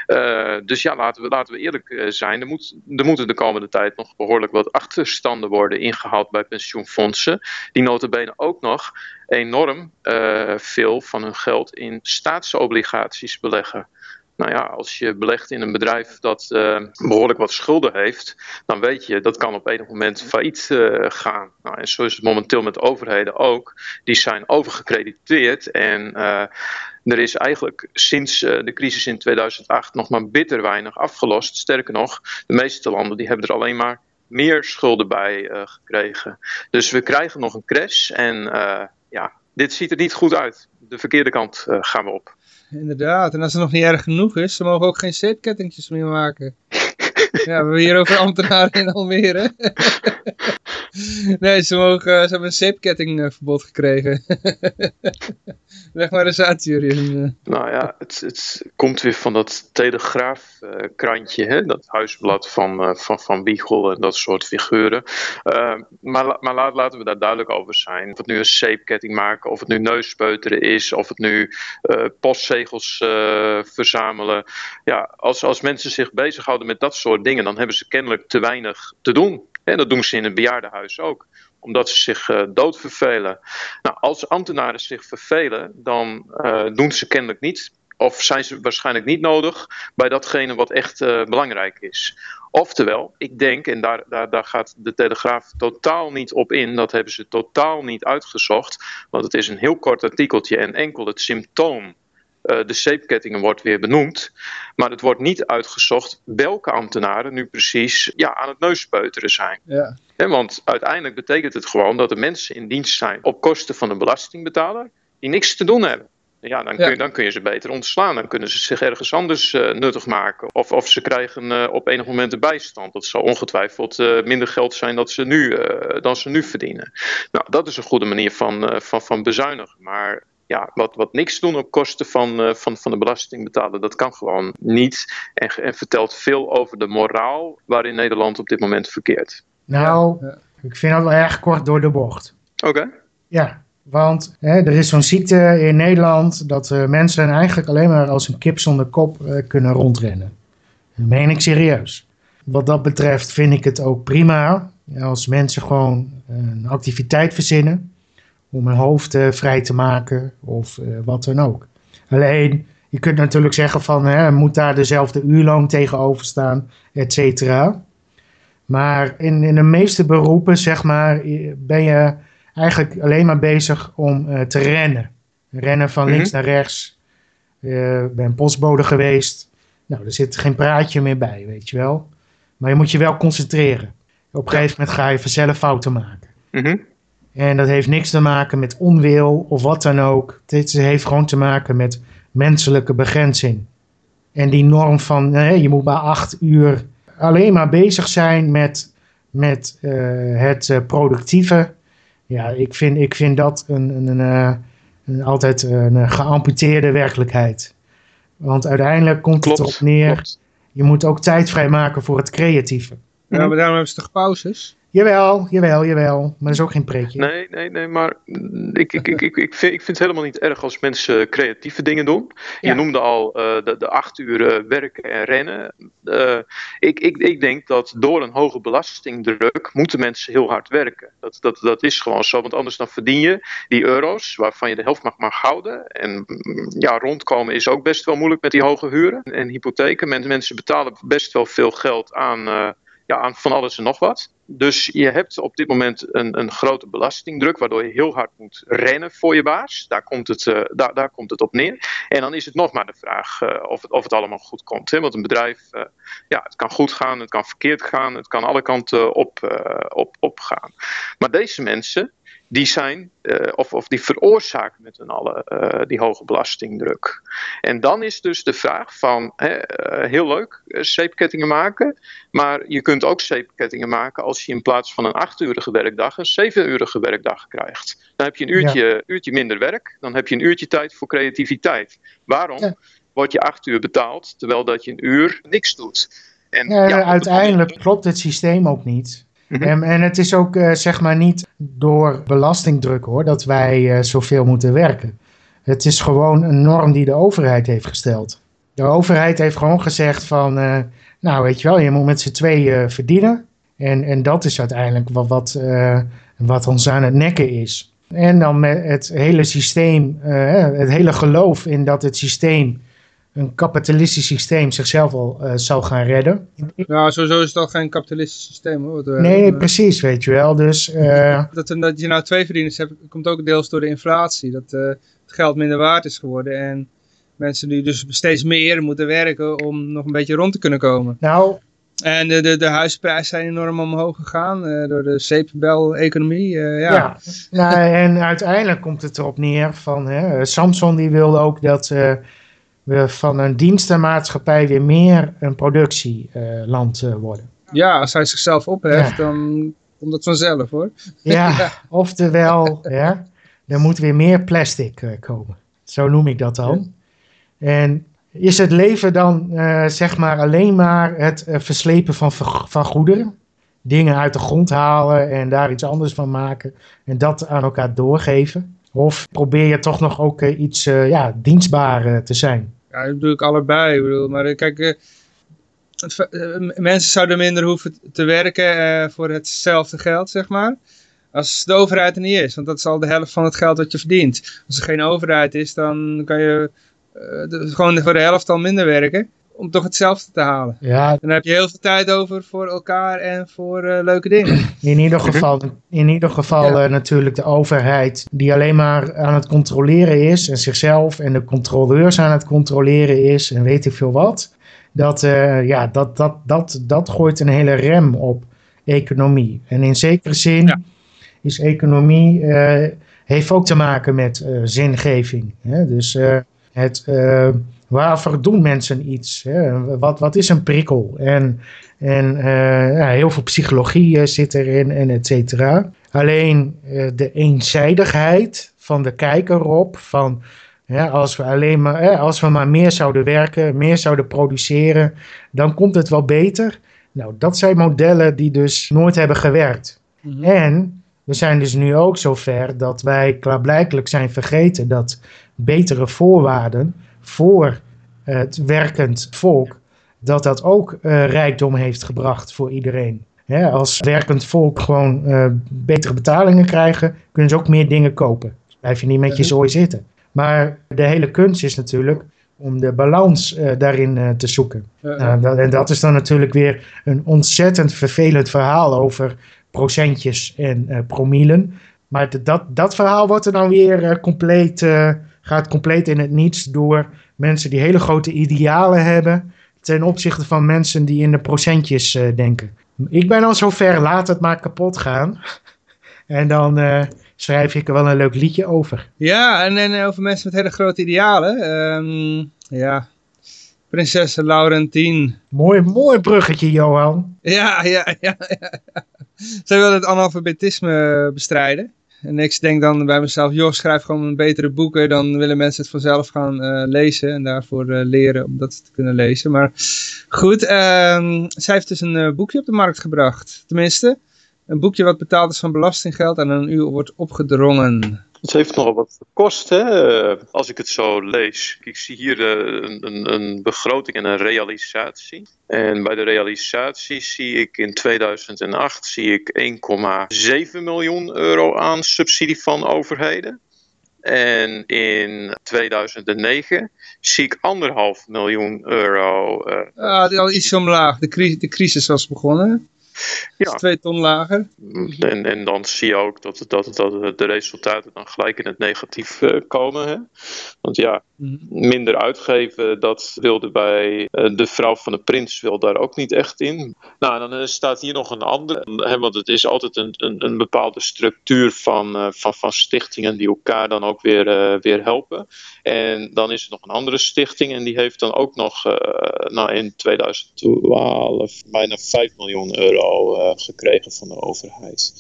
[SPEAKER 3] Uh, dus ja, laten we, laten we eerlijk uh, zijn. Er, moet, er moeten de komende tijd nog behoorlijk wat achterstanden worden ingehaald bij pensioenfondsen. Die notabene ook nog enorm veel van hun geld in staatsobligaties beleggen. Nou ja, als je belegt in een bedrijf dat uh, behoorlijk wat schulden heeft, dan weet je dat kan op enig moment failliet uh, gaan. Nou, en zo is het momenteel met overheden ook. Die zijn overgecrediteerd en uh, er is eigenlijk sinds de crisis in 2008 nog maar bitter weinig afgelost. Sterker nog, de meeste landen die hebben er alleen maar meer schulden bij gekregen. Dus we krijgen nog een crash en ja, dit ziet er niet goed uit. De verkeerde kant gaan we op
[SPEAKER 2] inderdaad. En als het nog niet erg genoeg is, dan mogen ook geen zeepkettingjes meer maken. ja, we hebben hier over ambtenaren in Almere. nee, ze, mogen, ze hebben een zeepkettingverbod gekregen. Leg maar eens uit, Jurien.
[SPEAKER 3] Nou ja, het, het komt weer van dat Telegraaf-krantje, hè? dat huisblad van, van, van en dat soort figuren. Maar maar laten we daar duidelijk over zijn. Of het nu een zeepketting maken, of het nu neuspeuteren is, of het nu postzegels verzamelen. Ja, als, als mensen zich bezighouden met dat soort dingen, dan hebben ze kennelijk te weinig te doen. En dat doen ze in het bejaardenhuis ook omdat ze zich uh, doodvervelen. Nou, als ambtenaren zich vervelen, dan uh, doen ze kennelijk niet, of zijn ze waarschijnlijk niet nodig bij datgene wat echt uh, belangrijk is. Oftewel, ik denk, en daar, daar, daar gaat de Telegraaf totaal niet op in, dat hebben ze totaal niet uitgezocht, want het is een heel kort artikeltje en enkel het symptoom de zeepkettingen wordt weer benoemd. Maar het wordt niet uitgezocht welke ambtenaren nu precies ja, aan het neuspeuteren zijn.
[SPEAKER 2] Ja.
[SPEAKER 3] He, want uiteindelijk betekent het gewoon dat er mensen in dienst zijn op kosten van een belastingbetaler die niks te doen hebben. Ja, dan kun, je, dan kun je ze beter ontslaan. Dan kunnen ze zich ergens anders uh, nuttig maken. Of, of ze krijgen uh, op enig moment de bijstand. Dat zal ongetwijfeld uh, minder geld zijn dat ze nu, dan ze nu verdienen. Nou, dat is een goede manier van, van, van bezuinigen. Maar ja, wat, wat niks doen op kosten van, uh, van, van de belastingbetaler, dat kan gewoon niet. En, en vertelt veel over de moraal waarin Nederland op dit moment verkeert.
[SPEAKER 4] Nou, ik vind dat wel erg kort door de bocht.
[SPEAKER 3] Oké. Okay.
[SPEAKER 4] Ja, want hè, er is zo'n ziekte in Nederland dat uh, mensen eigenlijk alleen maar als een kip zonder kop uh, kunnen rondrennen. Dat meen ik serieus. Wat dat betreft vind ik het ook prima als mensen gewoon een activiteit verzinnen om hun hoofd uh, vrij te maken of uh, wat dan ook. Alleen, je kunt natuurlijk zeggen van, hè, moet daar dezelfde uurloon tegenover staan, et cetera. Maar in, in de meeste beroepen, zeg maar, ben je eigenlijk alleen maar bezig om uh, te rennen. Rennen van links mm -hmm. naar rechts. Ik ben postbode geweest. Nou, er zit geen praatje meer bij, weet je wel. Maar je moet je wel concentreren. Op een gegeven moment ga je vanzelf fouten maken.
[SPEAKER 3] Mm -hmm.
[SPEAKER 4] En dat heeft niks te maken met onwil of wat dan ook. Dit heeft gewoon te maken met menselijke begrenzing. En die norm van nee, je moet maar acht uur alleen maar bezig zijn met, met uh, het uh, productieve. Ja, ik vind, ik vind dat een, een, een, een, een altijd een geamputeerde werkelijkheid. Want uiteindelijk komt
[SPEAKER 3] klopt,
[SPEAKER 4] het erop neer,
[SPEAKER 3] klopt.
[SPEAKER 4] je moet ook tijd vrijmaken voor het creatieve.
[SPEAKER 2] Ja, maar daarom hebben ze toch pauzes?
[SPEAKER 4] Jawel, jawel, jawel. Maar dat is ook geen preekje.
[SPEAKER 3] Nee, nee, nee, maar ik, ik, ik, ik, ik, vind, ik vind het helemaal niet erg als mensen creatieve dingen doen. Je
[SPEAKER 4] Ja.
[SPEAKER 3] noemde al uh, de, de acht uur uh, werken en rennen. Uh, ik, ik, ik denk dat door een hoge belastingdruk moeten mensen heel hard werken. Dat, dat, dat is gewoon zo, want anders dan verdien je die euro's waarvan je de helft mag, mag houden. En ja, rondkomen is ook best wel moeilijk met die hoge huren en hypotheken. Men, mensen betalen best wel veel geld aan ja, aan van alles en nog wat. Dus je hebt op dit moment een, een grote belastingdruk, waardoor je heel hard moet rennen voor je baas. Daar komt het, uh, daar, daar komt het op neer. En dan is het nog maar de vraag uh, of, het, of het allemaal goed komt. Hè? Want een bedrijf, uh, ja, het kan goed gaan, het kan verkeerd gaan, het kan alle kanten op, op, op gaan. Maar deze mensen, die zijn, uh, of, of die veroorzaken met z'n allen uh, die hoge belastingdruk. En dan is dus de vraag van, hè, uh, heel leuk, zeepkettingen maken, maar je kunt ook zeepkettingen maken als je in plaats van een achtuurige werkdag een zevenurige werkdag krijgt. Dan heb je een uurtje, ja. uurtje minder werk, dan heb je een uurtje tijd voor creativiteit. Waarom ja. word je acht uur betaald, terwijl dat je een uur niks doet?
[SPEAKER 4] En, ja, uiteindelijk klopt het systeem ook niet. -hmm. en, en, het is ook uh, zeg maar niet door belastingdruk hoor, dat wij uh, zoveel moeten werken. Het is gewoon een norm die de overheid heeft gesteld. De overheid heeft gewoon gezegd van, uh, nou weet je wel, je moet met z'n tweeën verdienen. En, en dat is uiteindelijk wat, wat, wat ons aan het nekken is. En dan met het hele systeem, het hele geloof in dat het systeem een kapitalistisch systeem zichzelf al uh, zou gaan redden.
[SPEAKER 2] Nou, sowieso is het al geen kapitalistisch systeem hoor.
[SPEAKER 4] We, nee, uh, precies, weet je wel. Dus, uh,
[SPEAKER 2] dat, dat je nou twee verdieners hebt, komt ook deels door de inflatie. Dat het geld minder waard is geworden en mensen nu dus steeds meer moeten werken om nog een beetje rond te kunnen komen.
[SPEAKER 4] Nou...
[SPEAKER 2] En de, de, de huisprijzen zijn enorm omhoog gegaan door de zeepbel-economie. ja.
[SPEAKER 4] ja. nou, en uiteindelijk komt het erop neer van... Hè, Samsung die wilde ook dat we van een dienstenmaatschappij weer meer een productieland uh, uh, worden.
[SPEAKER 2] Ja, als hij zichzelf opheft, ja. dan komt dat vanzelf hoor.
[SPEAKER 4] Ja, oftewel, ja, er moet weer meer plastic uh, komen. Zo noem ik dat dan. En is het leven dan uh, zeg maar alleen maar het uh, verslepen van, van goederen? Dingen uit de grond halen en daar iets anders van maken en dat aan elkaar doorgeven? Of probeer je toch nog ook iets ja, dienstbaar te zijn?
[SPEAKER 2] Ja, dat doe ik allebei. Bedoel, maar kijk, mensen zouden minder hoeven te werken voor hetzelfde geld, zeg maar als de overheid er niet is. Want dat is al de helft van het geld wat je verdient. Als er geen overheid is, dan kan je gewoon voor de helft al minder werken. Om toch hetzelfde te halen.
[SPEAKER 4] Ja.
[SPEAKER 2] Dan heb je heel veel tijd over voor elkaar en voor uh, leuke dingen.
[SPEAKER 4] In ieder geval, in ieder geval ja. uh, natuurlijk de overheid die alleen maar aan het controleren is. En zichzelf en de controleurs aan het controleren is. En weet ik veel wat. Dat, ja, dat, dat, dat, dat gooit een hele rem op economie. En in zekere zin... Ja is economie, uh, heeft ook te maken met uh, zingeving. Hè? Dus uh, het, waarvoor doen mensen iets? Hè? Wat, wat is een prikkel? En, en ja, heel veel psychologie zit erin en et cetera. Alleen de eenzijdigheid van de kijker op, van ja, als we alleen maar, als we maar meer zouden werken, meer zouden produceren, dan komt het wel beter. Nou, dat zijn modellen die dus nooit hebben gewerkt. Mm -hmm. En we zijn dus nu ook zover dat wij klaarblijkelijk zijn vergeten dat betere voorwaarden voor het werkend volk, dat dat ook uh, rijkdom heeft gebracht voor iedereen. Hè, als werkend volk gewoon uh, betere betalingen krijgen, kunnen ze ook meer dingen kopen. Dus blijf je niet met je zooi zitten. Maar de hele kunst is natuurlijk om de balans uh, daarin te zoeken. Nou, dat, en dat is dan natuurlijk weer een ontzettend vervelend verhaal over procentjes en promielen. Maar dat, dat verhaal wordt er dan weer compleet, gaat compleet in het niets door mensen die hele grote idealen hebben ten opzichte van mensen die in de procentjes denken. Ik ben al zover, laat het maar kapot gaan. en dan schrijf ik er wel een leuk liedje over.
[SPEAKER 2] Ja, en, en over mensen met hele grote idealen. Um, ja, prinses Laurentien.
[SPEAKER 4] Mooi, mooi bruggetje, Johan.
[SPEAKER 2] Ja, ja, ja. ja. Zij wil het analfabetisme bestrijden. En ik denk dan bij mezelf, joh, schrijf gewoon betere boeken. Dan willen mensen het vanzelf gaan uh, lezen. En daarvoor uh, leren om dat te kunnen lezen. Maar goed, uh, zij heeft dus een boekje op de markt gebracht. Tenminste, een boekje wat betaald is van belastinggeld en aan u wordt opgedrongen.
[SPEAKER 3] Het heeft nogal wat gekost, hè? als ik het zo lees. Ik zie hier een, een, een, begroting en een realisatie. En bij de realisatie zie ik in 2008 zie ik 1,7 miljoen euro aan subsidie van overheden. En in 2009 zie ik anderhalf miljoen euro. Uh,
[SPEAKER 2] ah, al iets omlaag. De, cri de crisis was begonnen. Ja. twee ton lager.
[SPEAKER 3] En, en dan zie je ook dat, dat, dat de resultaten dan gelijk in het negatief uh, komen. Hè? Want ja. Minder uitgeven, dat wilde bij uh, de vrouw van de prins wil daar ook niet echt in. Nou, dan uh, staat hier nog een andere, hè, want het is altijd een, een, een bepaalde structuur van, van, van stichtingen die elkaar dan ook weer, weer helpen. En dan is er nog een andere stichting en die heeft dan ook nog nou, in 2012 bijna 5 miljoen euro uh, gekregen van de overheid.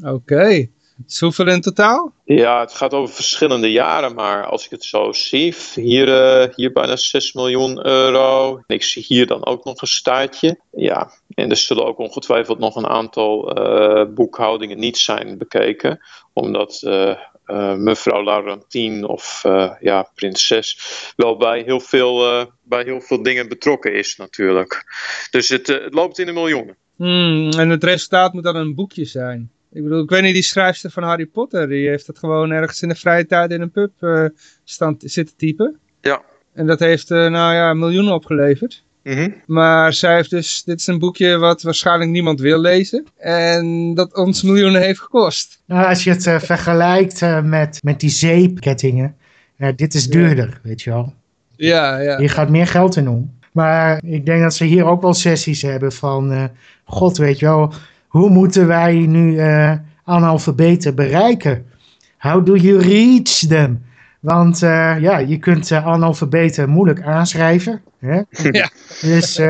[SPEAKER 2] Oké. Okay. Hoeveel in totaal?
[SPEAKER 3] Ja, het gaat over verschillende jaren, maar als ik het zo zie, hier, uh, hier bijna 6 miljoen euro. Ik zie hier dan ook nog een staartje. Ja, en er zullen ook ongetwijfeld nog een aantal uh, boekhoudingen niet zijn bekeken, omdat uh, mevrouw Laurentien of ja, prinses wel bij heel, veel, bij heel veel dingen betrokken is natuurlijk. Dus het, het loopt in de miljoenen.
[SPEAKER 2] Hmm, en het resultaat moet dan een boekje zijn. Ik bedoel, ik weet niet, die schrijfster van Harry Potter, die heeft dat gewoon ergens in de vrije tijd in een pub uh, stand, zitten typen.
[SPEAKER 3] Ja.
[SPEAKER 2] En dat heeft, uh, nou ja, miljoenen opgeleverd.
[SPEAKER 3] Mm -hmm.
[SPEAKER 2] Maar zij heeft dus, dit is een boekje wat waarschijnlijk niemand wil lezen. En dat ons miljoenen heeft gekost.
[SPEAKER 4] Nou, als je het uh, vergelijkt met, met die zeepkettingen, dit is duurder, ja. weet je wel.
[SPEAKER 2] Ja, ja.
[SPEAKER 4] Hier gaat meer geld in om. Maar ik denk dat ze hier ook wel sessies hebben van, uh, god weet je wel, hoe moeten wij nu uh, analfabeten bereiken? How do you reach them? Want uh, ja, je kunt analfabeten moeilijk aanschrijven. Hè?
[SPEAKER 2] Ja.
[SPEAKER 4] Dus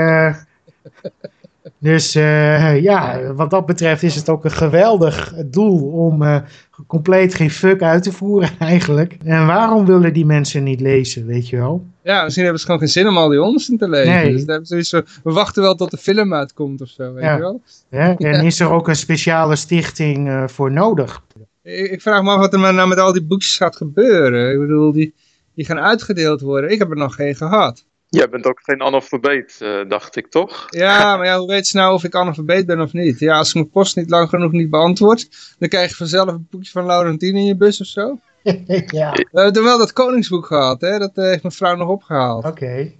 [SPEAKER 4] Dus uh, ja, wat dat betreft is het ook een geweldig doel om uh, compleet geen fuck uit te voeren eigenlijk. En waarom willen die mensen niet lezen, weet je wel?
[SPEAKER 2] Ja, misschien hebben ze gewoon geen zin om al die onzin te lezen. Nee. Dus hebben ze we wachten wel tot de film uitkomt of zo, weet
[SPEAKER 4] ja.
[SPEAKER 2] je wel?
[SPEAKER 4] Ja, en is er ook een speciale stichting uh, voor nodig?
[SPEAKER 2] Ik, ik, vraag me af wat er nou met al die boekjes gaat gebeuren. Ik bedoel, die, die gaan uitgedeeld worden. Ik heb er nog geen gehad.
[SPEAKER 3] Jij bent ook geen analfabeet, uh, dacht ik toch?
[SPEAKER 2] Ja, maar ja, hoe weet je nou of ik analfabeet ben of niet? Ja, als ik mijn post niet lang genoeg niet beantwoord, dan krijg je vanzelf een boekje van Laurentien in je bus of zo.
[SPEAKER 4] ja.
[SPEAKER 2] We hebben wel dat koningsboek gehad, hè? dat uh, heeft mijn vrouw nog opgehaald.
[SPEAKER 4] Oké. Okay.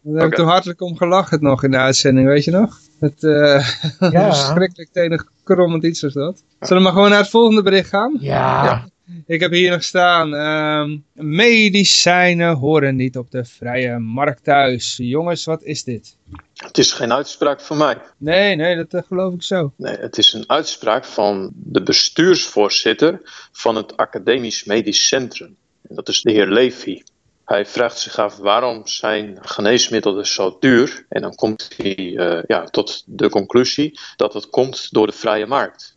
[SPEAKER 2] Daar heb ik toen hartelijk om gelachen nog in de uitzending, weet je nog? Het uh, ja. verschrikkelijk tenenkrommend iets was dat. Zullen we maar gewoon naar het volgende bericht gaan?
[SPEAKER 4] Ja. ja.
[SPEAKER 2] Ik heb hier nog staan, um, medicijnen horen niet op de vrije markt thuis. Jongens, wat is dit?
[SPEAKER 3] Het is geen uitspraak van mij.
[SPEAKER 2] Nee, nee, dat uh, geloof ik zo.
[SPEAKER 3] Nee, het is een uitspraak van de bestuursvoorzitter van het Academisch Medisch Centrum. En dat is de heer Levy. Hij vraagt zich af waarom zijn geneesmiddelen zo duur. En dan komt hij uh, ja, tot de conclusie dat het komt door de vrije markt.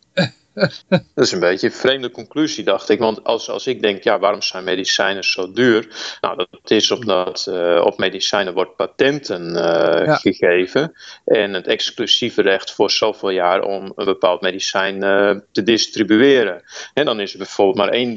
[SPEAKER 3] dat is een beetje een vreemde conclusie, dacht ik. Want als, als ik denk, ja, waarom zijn medicijnen zo duur? Nou, dat is omdat uh, op medicijnen wordt patenten uh, ja. gegeven. En het exclusieve recht voor zoveel jaar om een bepaald medicijn uh, te distribueren. En dan is er bijvoorbeeld maar één,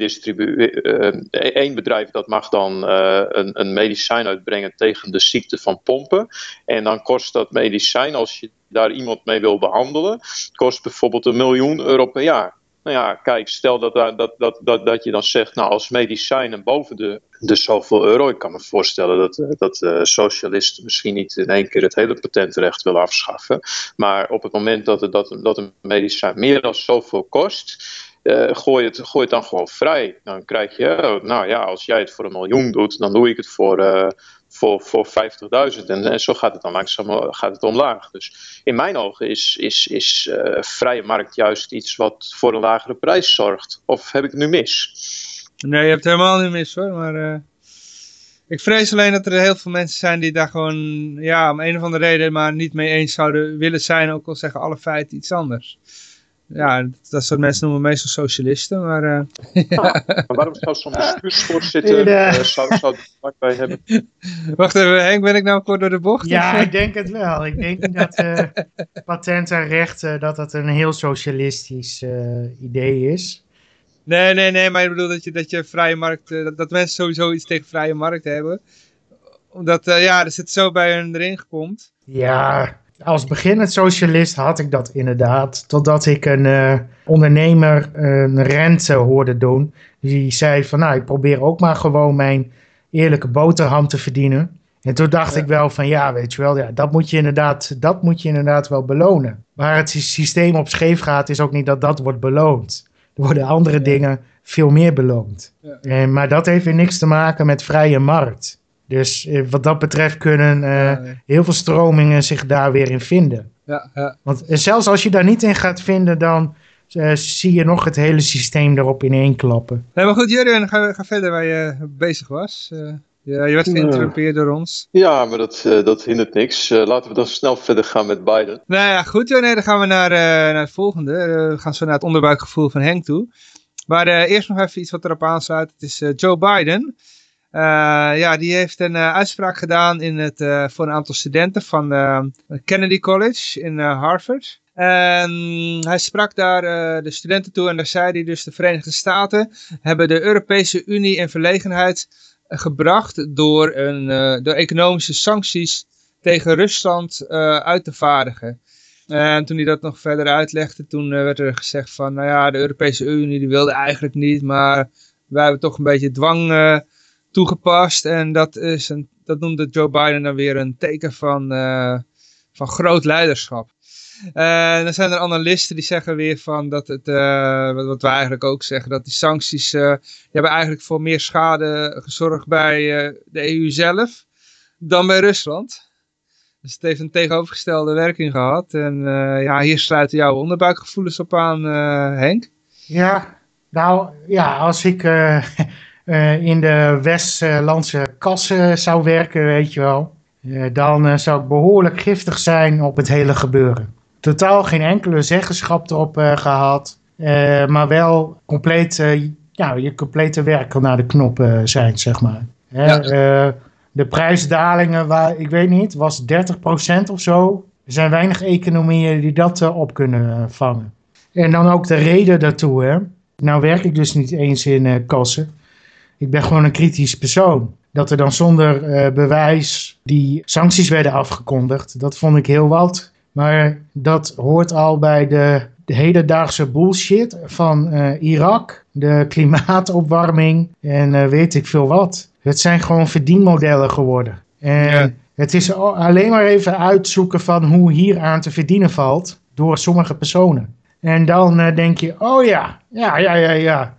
[SPEAKER 3] één bedrijf dat mag dan een, een medicijn uitbrengen tegen de ziekte van pompen. En dan kost dat medicijn, als je daar iemand mee wil behandelen, kost bijvoorbeeld een miljoen euro per jaar. Nou ja, kijk, stel dat, dat, dat, dat, dat je dan zegt, nou als medicijnen boven de, de zoveel euro, ik kan me voorstellen dat, dat uh, socialisten misschien niet in één keer het hele patentrecht willen afschaffen, maar op het moment dat, dat, dat een medicijn meer dan zoveel kost, uh, gooi, het, gooi het dan gewoon vrij. Dan krijg je, nou ja, als jij het voor een miljoen doet, dan doe ik het voor, uh, voor, voor 50.000. En, zo gaat het dan langzaam gaat het omlaag. Dus in mijn ogen is, is, is uh, vrije markt juist iets wat voor een lagere prijs zorgt. Of heb ik het nu mis?
[SPEAKER 2] Nee, je hebt het helemaal niet mis hoor. Maar uh, ik vrees alleen dat er heel veel mensen zijn die daar gewoon ja, om een of andere reden maar niet mee eens zouden willen zijn. Ook al zeggen alle feiten iets anders ja, dat soort mensen noemen we meestal socialisten, maar... Uh,
[SPEAKER 3] ja. maar waarom zou zo'n bestuursvoorzitter uh, zou, zou het bij hebben?
[SPEAKER 2] Wacht even, Henk, ben ik nou kort door de bocht?
[SPEAKER 4] Ja, ik denk het wel. Ik denk dat uh, patent en rechten, dat dat een heel socialistisch idee is.
[SPEAKER 2] Nee, nee, nee, maar ik bedoel dat je, dat je vrije markt, dat, dat mensen sowieso iets tegen vrije markt hebben. Omdat, ja, er zit zo bij hun erin gekomt.
[SPEAKER 4] Ja, als beginnend socialist had ik dat inderdaad. Totdat ik een uh, ondernemer een rente hoorde doen. Die zei van nou ik probeer ook maar gewoon mijn eerlijke boterham te verdienen. En toen dacht ja. ik wel van ja weet je wel ja, dat, moet je inderdaad, dat moet je inderdaad wel belonen. Waar het systeem op scheef gaat is ook niet dat dat wordt beloond. Er worden andere ja. dingen veel meer beloond. Ja. En, maar dat heeft weer niks te maken met vrije markt. Dus eh, wat dat betreft kunnen uh, ja, nee. heel veel stromingen zich daar weer in vinden.
[SPEAKER 2] Ja, ja.
[SPEAKER 4] Want uh, zelfs als je daar niet in gaat vinden, dan zie je nog het hele systeem erop ineen klappen.
[SPEAKER 2] Nee, maar goed, Jurgen, ga, ga verder waar je bezig was. ja, je werd geïnterrumpeerd door ons.
[SPEAKER 3] Ja, maar dat, dat hindert niks. laten we dan snel verder gaan met Biden.
[SPEAKER 2] Nou ja, goed. Nee, dan gaan we naar, naar het volgende. we gaan zo naar het onderbuikgevoel van Henk toe. Maar eerst nog even iets wat erop aansluit. Het is Joe Biden. Uh, ja, die heeft een uh, uitspraak gedaan in het, uh, voor een aantal studenten van Kennedy College in Harvard. En hij sprak daar de studenten toe en daar zei hij dus de Verenigde Staten hebben de Europese Unie in verlegenheid gebracht door, een, door economische sancties tegen Rusland uit te vaardigen. En toen hij dat nog verder uitlegde, toen werd er gezegd van, nou ja, de Europese Unie die wilde eigenlijk niet, maar wij hebben toch een beetje dwang toegepast. En dat, is een, dat noemde Joe Biden dan weer een teken van, uh, van groot leiderschap. En dan zijn er analisten die zeggen weer van dat het, uh, wat, wij eigenlijk ook zeggen, dat die sancties die hebben eigenlijk voor meer schade gezorgd bij de EU zelf dan bij Rusland. Dus het heeft een tegenovergestelde werking gehad. En ja, hier sluiten jouw onderbuikgevoelens op aan, Henk.
[SPEAKER 4] Ja, nou ja, als ik uh, in de Westlandse kassen zou werken, weet je wel. Uh, dan uh, zou ik behoorlijk giftig zijn op het hele gebeuren. totaal geen enkele zeggenschap erop gehad. Maar wel compleet, ja, je complete werk naar de knop zijn, zeg maar. Ja. de prijsdalingen, waar, ik weet niet, was 30% of zo. Er zijn weinig economieën die dat op kunnen vangen. En dan ook de reden daartoe, hè. Nou werk ik dus niet eens in kassen. Ik ben gewoon een kritisch persoon. Dat er dan zonder uh, bewijs die sancties werden afgekondigd, dat vond ik heel wat. Maar dat hoort al bij de, de hedendaagse bullshit van uh, Irak, de klimaatopwarming en uh, weet ik veel wat. Het zijn gewoon verdienmodellen geworden. En ja. het is alleen maar even uitzoeken van hoe hier aan te verdienen valt door sommige personen. En dan denk je, oh ja, ja, ja, ja, ja.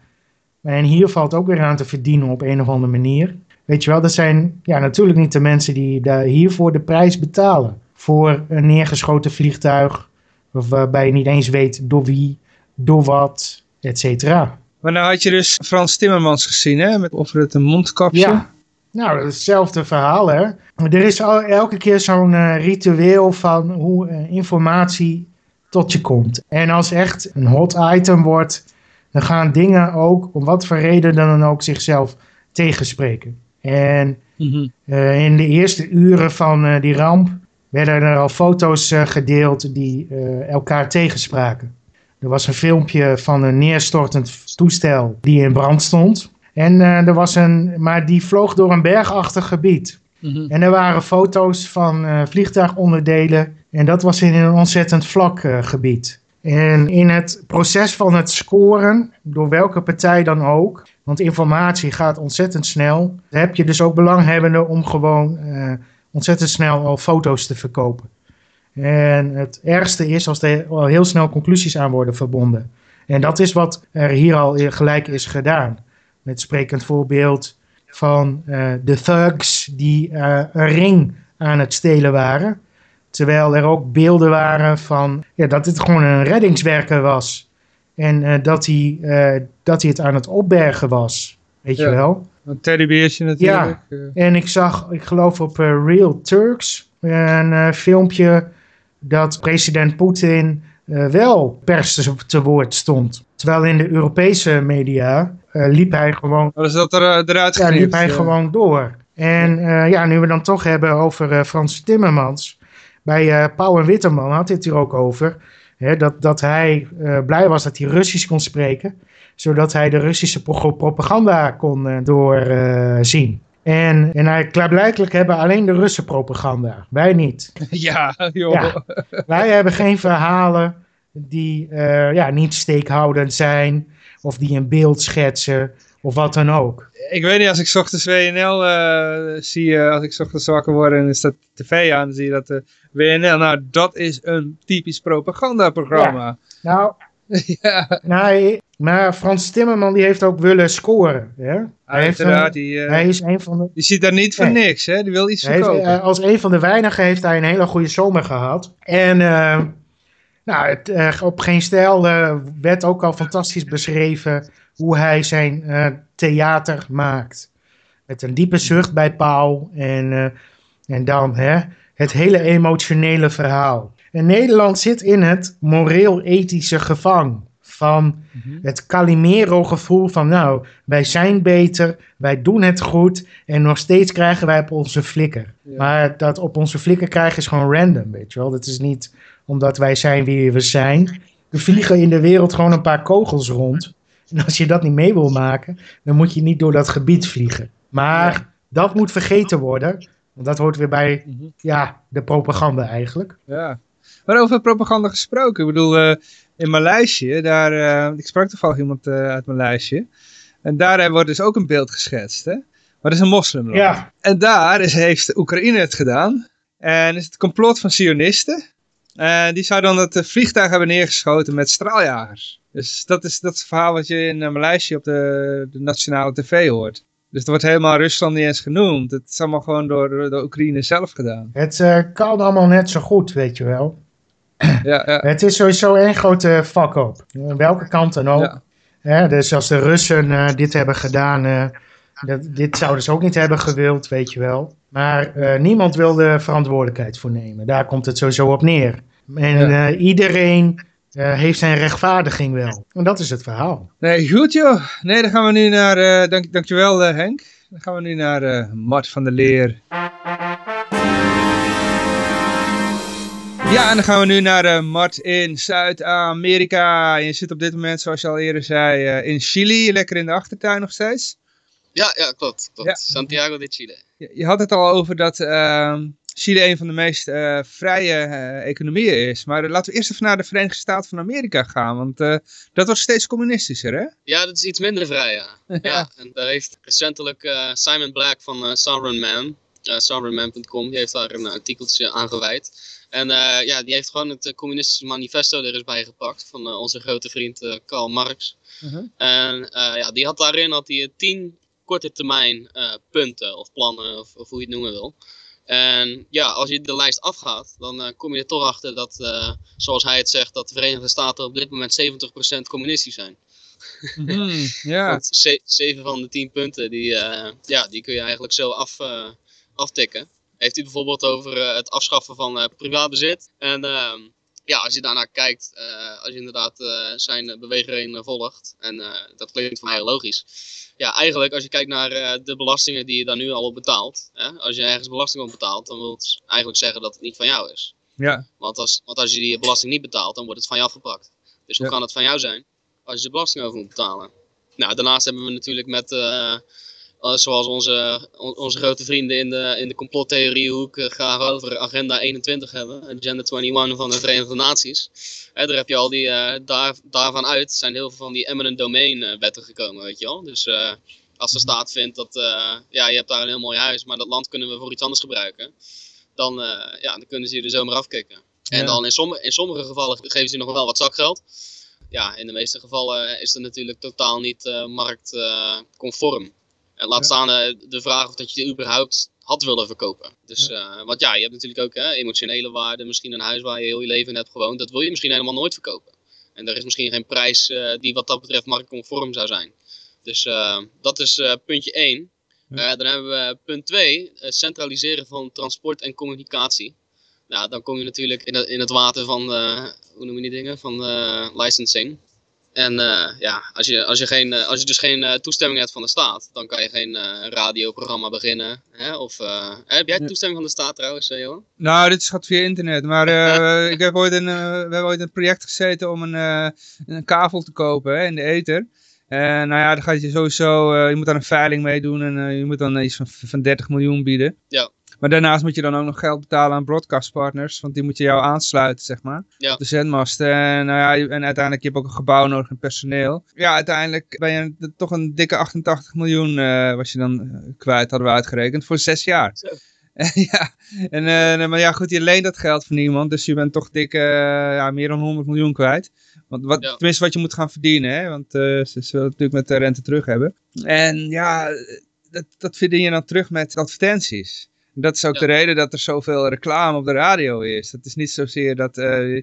[SPEAKER 4] En hier valt ook weer aan te verdienen op een of andere manier. Weet je wel, dat zijn ja, natuurlijk niet de mensen die daar hiervoor de prijs betalen. Voor een neergeschoten vliegtuig, waarbij je niet eens weet door wie, door wat, et cetera.
[SPEAKER 2] Maar nou had je dus Frans Timmermans gezien, hè? Met over het een mondkapje.
[SPEAKER 4] Ja, nou, hetzelfde verhaal, hè. Er is al, elke keer zo'n uh, ritueel van hoe uh, informatie tot je komt. En als echt een hot item wordt, dan gaan dingen ook, om wat voor reden dan ook, zichzelf tegenspreken. En mm in de eerste uren van uh, die ramp werden er al foto's uh, gedeeld die elkaar tegenspraken. Er was een filmpje van een neerstortend toestel die in brand stond. En er was een, maar die vloog door een bergachtig gebied. Mm -hmm. En er waren foto's van vliegtuigonderdelen. En dat was in een ontzettend vlak gebied. En in het proces van het scoren, door welke partij dan ook, want informatie gaat ontzettend snel, heb je dus ook belanghebbenden om gewoon uh, ontzettend snel al foto's te verkopen. En het ergste is als er al heel snel conclusies aan worden verbonden. En dat is wat er hier al gelijk is gedaan. Met sprekend voorbeeld van uh, de thugs die uh, een ring aan het stelen waren. Terwijl er ook beelden waren van ja, dat het gewoon een reddingswerker was. En uh, dat, hij, uh, dat hij het aan het opbergen was. Weet ja, je wel?
[SPEAKER 2] Een teddybeertje natuurlijk.
[SPEAKER 4] Ja, en ik zag, ik geloof op uh, Real Turks, een filmpje dat president Poetin wel pers te, woord stond. Terwijl in de Europese media liep hij gewoon...
[SPEAKER 2] Oh, is dat er, eruit
[SPEAKER 4] Ja, liep hij gewoon door. En ja, nu we dan toch hebben over Frans Timmermans bij uh, Pauw en Witteman had hij het hier ook over. Hè, dat, dat hij uh, blij was dat hij Russisch kon spreken. Zodat hij de Russische pro propaganda kon uh, doorzien. en, en hij, klaarblijkelijk hebben alleen de Russen propaganda. Wij niet.
[SPEAKER 2] Ja, joh. Ja,
[SPEAKER 4] wij hebben geen verhalen die ja, niet steekhoudend zijn. Of die een beeld schetsen. Of wat dan ook.
[SPEAKER 2] Ik weet niet, als ik ochtends WNL uh, zie, als ik ochtends wakker word en er staat tv aan, dan zie je dat de WNL, nou dat is een typisch propagandaprogramma.
[SPEAKER 4] Ja. Nou, ja. Nou, maar Frans Timmerman die heeft ook willen scoren. Hè?
[SPEAKER 2] Hij, heeft een, die, uh,
[SPEAKER 4] hij is een van de...
[SPEAKER 2] Die ziet daar niet voor nee. niks, hè? die wil iets verkopen.
[SPEAKER 4] Heeft, uh, als een van de weinigen heeft hij een hele goede zomer gehad. En nou, het, op Geen Stijl werd ook al fantastisch beschreven hoe hij zijn theater maakt. Met een diepe zucht bij Pauw en, en dan hè, het hele emotionele verhaal. En Nederland zit in het moreel-ethische gevang van mm-hmm. het Calimero-gevoel van nou, wij zijn beter, wij doen het goed en nog steeds krijgen wij op onze flikker. Ja. Maar dat op onze flikker krijgen is gewoon random, weet je wel. Dat is niet omdat wij zijn wie we zijn. Er vliegen in de wereld gewoon een paar kogels rond. En als je dat niet mee wil maken, dan moet je niet door dat gebied vliegen. Maar ja. dat moet vergeten worden, want dat hoort weer bij mm-hmm. ja, de propaganda eigenlijk.
[SPEAKER 2] Ja, maar over propaganda gesproken. Ik bedoel, uh, in Maleisië, daar, uh, ik sprak toevallig iemand uh, uit Maleisië. En daar wordt dus ook een beeld geschetst. Hè? Maar dat is een moslimland.
[SPEAKER 4] Ja.
[SPEAKER 2] En daar is, heeft Oekraïne het gedaan. En is het complot van Sionisten. En die zou dan het vliegtuig hebben neergeschoten met straaljagers. Dus dat is, dat is het verhaal wat je in Maleisië op de, de nationale tv hoort. Dus het wordt helemaal Rusland niet eens genoemd. Het is allemaal gewoon door de Oekraïne zelf gedaan.
[SPEAKER 4] Het uh, kan allemaal net zo goed, weet je wel.
[SPEAKER 2] Ja, ja.
[SPEAKER 4] Het is sowieso één grote fuck-up. Welke kant dan ook. Ja. Dus als de Russen uh, dit hebben gedaan, uh, dat, dit zouden ze ook niet hebben gewild, weet je wel. Maar niemand wil de verantwoordelijkheid voor nemen. Daar komt het sowieso op neer. En eh, iedereen eh, heeft zijn rechtvaardiging wel. En dat is het verhaal.
[SPEAKER 2] Nee, goed joh. Nee, dan gaan we nu naar, eh dank, dankjewel eh, Henk. Dan gaan we nu naar eh, Mart van der Leer. Ja, en dan gaan we nu naar eh, Mart in Zuid-Amerika. Je zit op dit moment, zoals je al eerder zei, eh, in Chili. Lekker in de achtertuin nog steeds.
[SPEAKER 5] Ja, ja klopt. klopt.
[SPEAKER 2] Ja.
[SPEAKER 5] Santiago de Chile.
[SPEAKER 2] Je, je had het al over dat ehm, Chile een van de meest eh, vrije eh, economieën is. Maar laten we eerst even naar de Verenigde Staten van Amerika gaan. Want eh, dat wordt steeds communistischer, hè?
[SPEAKER 5] Ja, dat is iets minder vrij, ja. ja. En daar heeft recentelijk eh, Simon Black van eh, Sovereign Man, eh, sovereignman.com, die heeft daar een artikeltje aan gewijd. En eh, ja, die heeft gewoon het eh, communistische manifesto er eens bij gepakt van eh, onze grote vriend eh, Karl Marx.
[SPEAKER 2] Mhm.
[SPEAKER 5] En eh, ja, die had daarin had hij tien korte termijn eh, punten of plannen of, of hoe je het noemen wil. En ja, als je de lijst afgaat, dan eh, kom je er toch achter dat, eh, zoals hij het zegt, dat de Verenigde Staten op dit moment 70% communistisch zijn. Ze- zeven van de tien punten, die, eh, ja, die kun je eigenlijk zo af, aftikken. Heeft hij bijvoorbeeld over het afschaffen van privaatbezit. En ehm, ja, als je daarnaar kijkt, als je inderdaad zijn bewegingen volgt, en dat klinkt voor mij logisch. Ja, eigenlijk als je kijkt naar eh, de belastingen die je daar nu al op betaalt. Hè, als je ergens belasting op betaalt, dan wil het eigenlijk zeggen dat het niet van jou is.
[SPEAKER 2] ja.
[SPEAKER 5] Want als, want als je die belasting niet betaalt, dan wordt het van je afgepakt. Dus hoe
[SPEAKER 2] Ja.
[SPEAKER 5] kan het van jou zijn als je de belasting over moet betalen? Nou, daarnaast hebben we natuurlijk met, eh, zoals onze, on- onze grote vrienden in de, in de complottheoriehoek eh, graag over Agenda 21 hebben. Agenda 21 van de Verenigde Naties. Hè, daar heb je al die, eh, daar, daarvan uit zijn heel veel van die eminent domain eh, wetten gekomen, weet je wel. Dus eh, als de staat vindt dat, eh, ja, je hebt daar een heel mooi huis, maar dat land kunnen we voor iets anders gebruiken. Dan, eh, ja, dan kunnen ze je er zomaar afkicken. En dan in, sommige in sommige gevallen geven ze je nog wel wat zakgeld. Ja, in de meeste gevallen is het natuurlijk totaal niet eh, marktconform. Laat staan eh, de vraag of dat je die überhaupt had willen verkopen. Dus, eh, want ja, je hebt natuurlijk ook hè, emotionele waarde. Misschien een huis waar je heel je leven in hebt gewoond. Dat wil je misschien helemaal nooit verkopen. En er is misschien geen prijs eh, die wat dat betreft marktconform zou zijn. Dus dat is puntje 1.
[SPEAKER 2] Ja.
[SPEAKER 5] dan hebben we punt 2, centraliseren van transport en communicatie. Nou, dan kom je natuurlijk in het, in het water van, hoe noem je die dingen, van licensing. En eh, ja, als je, als, je geen, eh, als je dus geen eh, toestemming hebt van de staat, dan kan je geen radioprogramma beginnen. Hè? Of, heb jij toestemming van de staat trouwens, Johan?
[SPEAKER 2] Nou, dit gaat via internet. Maar ik heb ooit een, we hebben ooit een project gezeten om een, een kavel te kopen hè, in de ether. En nou ja, dan gaat je sowieso, je moet daar een veiling mee doen en je moet dan iets van, van 30 miljoen bieden.
[SPEAKER 5] Ja.
[SPEAKER 2] Maar daarnaast moet je dan ook nog geld betalen aan broadcastpartners, want die moet je jou aansluiten, zeg maar.
[SPEAKER 5] Ja.
[SPEAKER 2] op De zendmasten. En, nou ja, en uiteindelijk heb je ook een gebouw nodig en personeel. Ja, uiteindelijk ben je toch een dikke 88 miljoen eh, was je dan eh, kwijt, hadden we uitgerekend, voor zes jaar.
[SPEAKER 5] Zo.
[SPEAKER 2] ja, en, eh, maar ja, goed, je leent dat geld van iemand, dus je bent toch dik, eh, ja, meer dan 100 miljoen kwijt. Want wat,
[SPEAKER 5] Ja.
[SPEAKER 2] tenminste wat je moet gaan verdienen, hè, want ze, het natuurlijk met de rente terug hebben. En ja, dat, dat verdien je dan terug met advertenties. Dat is ook
[SPEAKER 5] Ja.
[SPEAKER 2] de reden dat er zoveel reclame op de radio is. Dat is niet zozeer dat, eh,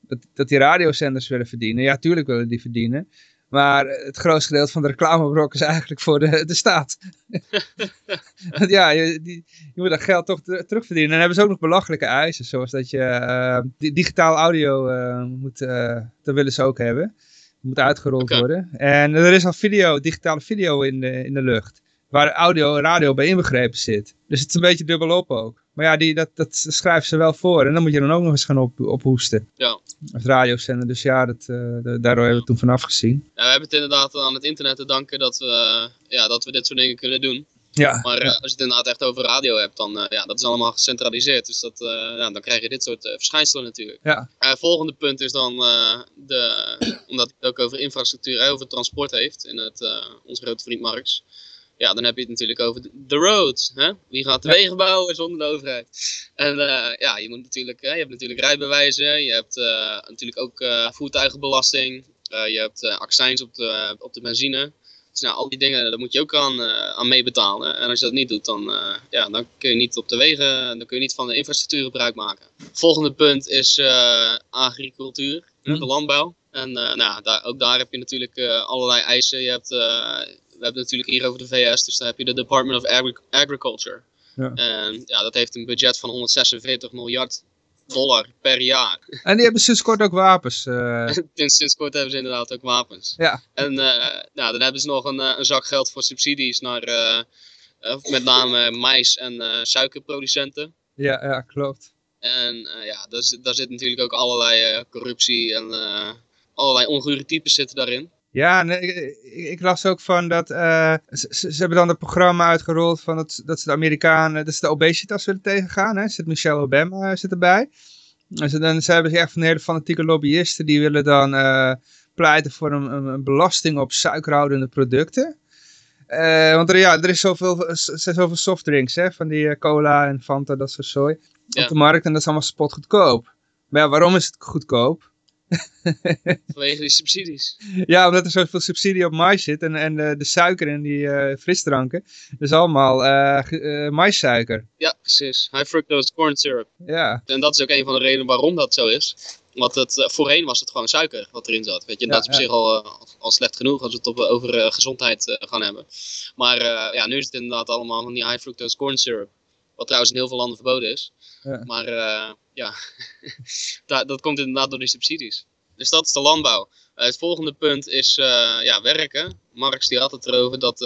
[SPEAKER 2] dat, dat die radiozenders willen verdienen. Ja, tuurlijk willen die verdienen. Maar het grootste gedeelte van de reclamebrok is eigenlijk voor de, de staat. Want ja, je, die, je moet dat geld toch ter- terugverdienen. En dan hebben ze ook nog belachelijke eisen. Zoals dat je eh, di- digitaal audio eh, moet, dat willen ze ook hebben. moet uitgerold worden. En er is al video, digitale video in de, in de lucht. Waar audio en radio bij inbegrepen zit. Dus het is een beetje dubbelop ook. Maar ja, die, dat, dat schrijven ze wel voor. En dan moet je dan ook nog eens gaan op, ophoesten.
[SPEAKER 5] Ja.
[SPEAKER 2] Als radiozender. Dus ja, dat, eh, da- daardoor hebben we toen vanaf gezien.
[SPEAKER 5] Ja, we hebben het inderdaad aan het internet te danken dat we, ja, dat we dit soort dingen kunnen doen.
[SPEAKER 2] Ja,
[SPEAKER 5] Maar eh, als je het inderdaad echt over radio hebt, dan uh, ja, dat is allemaal gecentraliseerd. Dus dat, uh, ja, dan krijg je dit soort uh, verschijnselen natuurlijk.
[SPEAKER 2] Ja.
[SPEAKER 5] Uh, volgende punt is dan, de, omdat het ook over infrastructuur, over transport heeft, in het, onze grote vriend Marx. Ja, dan heb je het natuurlijk over de roads. Hè? Wie gaat de ja. wegen bouwen zonder de overheid? En ja, je, moet natuurlijk, je hebt natuurlijk rijbewijzen, je hebt natuurlijk ook voertuigenbelasting, je hebt accijns op de, op de benzine. Dus nou, al die dingen, daar moet je ook aan, aan meebetalen. En als je dat niet doet, dan, ja, dan kun je niet op de wegen, dan kun je niet van de infrastructuur gebruik maken. Volgende punt is agricultuur, mm. de landbouw. En nou, daar, ook daar heb je natuurlijk allerlei eisen. Je hebt, we hebben natuurlijk hier over de VS, dus dan heb je de Department of Agri Agriculture. Ja. En ja, dat heeft een budget van 146 miljard dollar per jaar.
[SPEAKER 2] En die hebben sinds kort ook wapens. eh.
[SPEAKER 5] sinds, kort hebben ze inderdaad ook wapens.
[SPEAKER 2] ja,
[SPEAKER 5] En nou, dan hebben ze nog een, eh, een zak geld voor subsidies naar met name mais- en suikerproducenten.
[SPEAKER 2] ja, ja, klopt.
[SPEAKER 5] En ja, daar, zit- daar zit natuurlijk ook allerlei corruptie en allerlei ongure types zitten daarin.
[SPEAKER 2] Ja, nee, ik, ik- las ook van dat eh, ze, hebben dan het programma uitgerold van dat, dat ze de Amerikanen, dat ze de obesitas willen tegengaan. Hè? Zit Michelle Obama eh, zit erbij. En ze, dan, ze hebben echt van hele fanatieke lobbyisten die willen dan eh, pleiten voor een, een, belasting op suikerhoudende producten. Want er, ja, er is zoveel, er zijn zoveel softdrinks, hè, van die cola en Fanta, dat soort zooi,
[SPEAKER 5] Ja.
[SPEAKER 2] op de markt. En dat is allemaal spotgoedkoop. Maar ja, waarom is het goedkoop?
[SPEAKER 5] Vanwege die subsidies.
[SPEAKER 2] Ja, omdat er zoveel subsidie op mais zit en, en de, de suiker in die eh, frisdranken. Is allemaal eh eh, maissuiker.
[SPEAKER 5] Ja, precies. High fructose corn syrup.
[SPEAKER 2] Ja,
[SPEAKER 5] En dat is ook een van de redenen waarom dat zo is. Want het, eh, voorheen was het gewoon suiker wat erin zat. Weet je? En
[SPEAKER 2] Ja,
[SPEAKER 5] dat is op
[SPEAKER 2] ja.
[SPEAKER 5] zich al, eh, al slecht genoeg als we het op, over eh, gezondheid eh, gaan hebben. Maar eh, ja, nu is het inderdaad allemaal van die high fructose corn syrup. Wat trouwens in heel veel landen verboden is.
[SPEAKER 2] Ja.
[SPEAKER 5] Maar eh, ja, da- dat komt inderdaad door die subsidies. Dus dat is de landbouw. Eh, het volgende punt is eh, ja, werken. Marx die had het erover dat...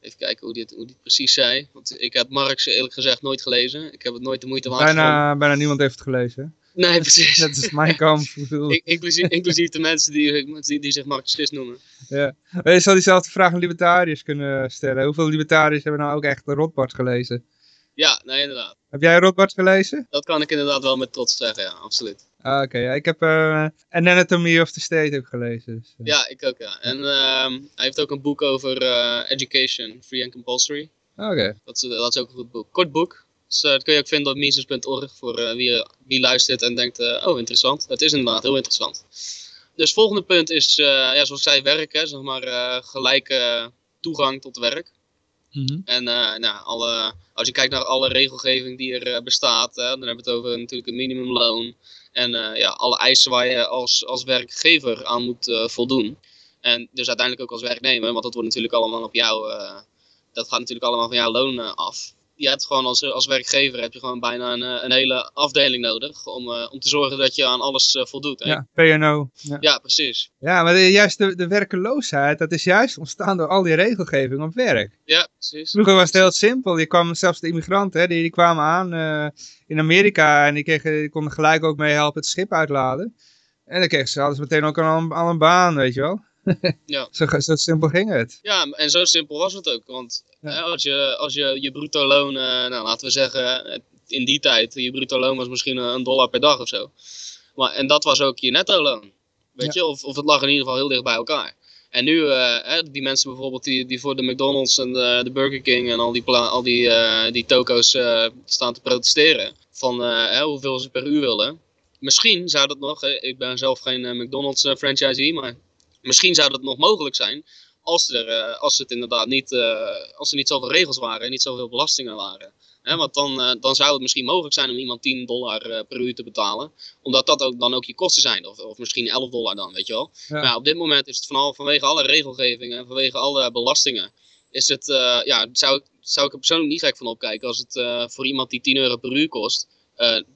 [SPEAKER 5] even kijken hoe dit, hoe dit precies zei. Want ik heb Marx eerlijk gezegd nooit gelezen. Ik heb het nooit de moeite waard
[SPEAKER 2] bijna, bijna niemand heeft het gelezen.
[SPEAKER 5] Nee, precies.
[SPEAKER 2] Net als mijn kamp.
[SPEAKER 5] inclusief, inclusief de mensen die, die, die zich Marxist noemen.
[SPEAKER 2] Ja. Je zou diezelfde vraag aan libertariërs kunnen stellen. Hoeveel libertariërs hebben nou ook echt de Rothbard gelezen?
[SPEAKER 5] Ja, nee, inderdaad.
[SPEAKER 2] Heb jij Rothbard gelezen?
[SPEAKER 5] Dat kan ik inderdaad wel met trots zeggen, ja, absoluut.
[SPEAKER 2] Ah, Oké, ja, ik heb An Anatomy of the State ook gelezen. Dus, eh.
[SPEAKER 5] Ja, ik ook, ja. En ehm, hij heeft ook een boek over eh, education, free and compulsory.
[SPEAKER 2] Oké,
[SPEAKER 5] Dat is, dat is ook een goed boek. Kort boek. Dus dat kun je ook vinden op mises.org voor wie, wie luistert en denkt, oh interessant. Het is inderdaad heel interessant. Dus volgende punt is, ja, zoals ik zei, werken. Zeg maar gelijke toegang tot werk.
[SPEAKER 2] Mhm.
[SPEAKER 5] En eh, nou, alle, als je kijkt naar alle regelgeving die er eh, bestaat, dan hebben we het over natuurlijk een minimumloon. En eh, ja, alle eisen waar je als, als werkgever aan moet voldoen. En dus uiteindelijk ook als werknemer, want dat wordt natuurlijk allemaal op jou, dat gaat natuurlijk allemaal van jouw loon af. Je hebt gewoon als, als werkgever heb je gewoon bijna een, eh, een hele afdeling nodig om, eh, om te zorgen dat je aan alles eh, voldoet. hè.
[SPEAKER 2] ja, PNO. Ja.
[SPEAKER 5] ja, precies.
[SPEAKER 2] Ja, maar de- juist de, de werkeloosheid, dat is juist ontstaan door al die regelgeving op werk.
[SPEAKER 5] Ja, precies.
[SPEAKER 2] Vroeger was het heel simpel. Je kwam, zelfs de immigranten, hè, die, die kwamen aan in Amerika en die, kregen, die konden gelijk ook mee helpen het schip uitladen. En dan kregen ze alles meteen ook al een, al een baan, weet je wel.
[SPEAKER 5] Ja.
[SPEAKER 2] Zo, zo simpel ging het.
[SPEAKER 5] Ja, en zo simpel was het ook. Want
[SPEAKER 2] Ja.
[SPEAKER 5] hè, als, je, als je je bruto loon, eh, nou laten we zeggen, eh, in die tijd, je bruto loon was misschien een dollar per dag of zo. Maar, en dat was ook je netto loon. Weet je, of, of het lag in ieder geval heel dicht bij elkaar. En nu, eh, hè, die mensen bijvoorbeeld die, die voor de McDonald's en de, de Burger King en al die, al die, eh, die toko's eh, staan te protesteren. Van eh, hè, hoeveel ze per uur willen. Misschien zou dat nog, ik ben zelf geen eh, McDonald's eh, franchisee, maar misschien zou dat nog mogelijk zijn als, er, eh, als het inderdaad niet, eh, als er niet zoveel regels waren en niet zoveel belastingen waren. Want dan, eh, dan zou het misschien mogelijk zijn om iemand 10 dollar per uur te betalen. Omdat dat ook, dan ook je kosten zijn. Of, of misschien 11 dollar dan, weet je wel.
[SPEAKER 2] Ja.
[SPEAKER 5] Maar op dit moment is het vanal, vanwege alle regelgevingen en vanwege alle belastingen. Is het, ja, zou, ik- zou ik er persoonlijk niet gek van opkijken als het voor iemand die 10 euro per uur kost,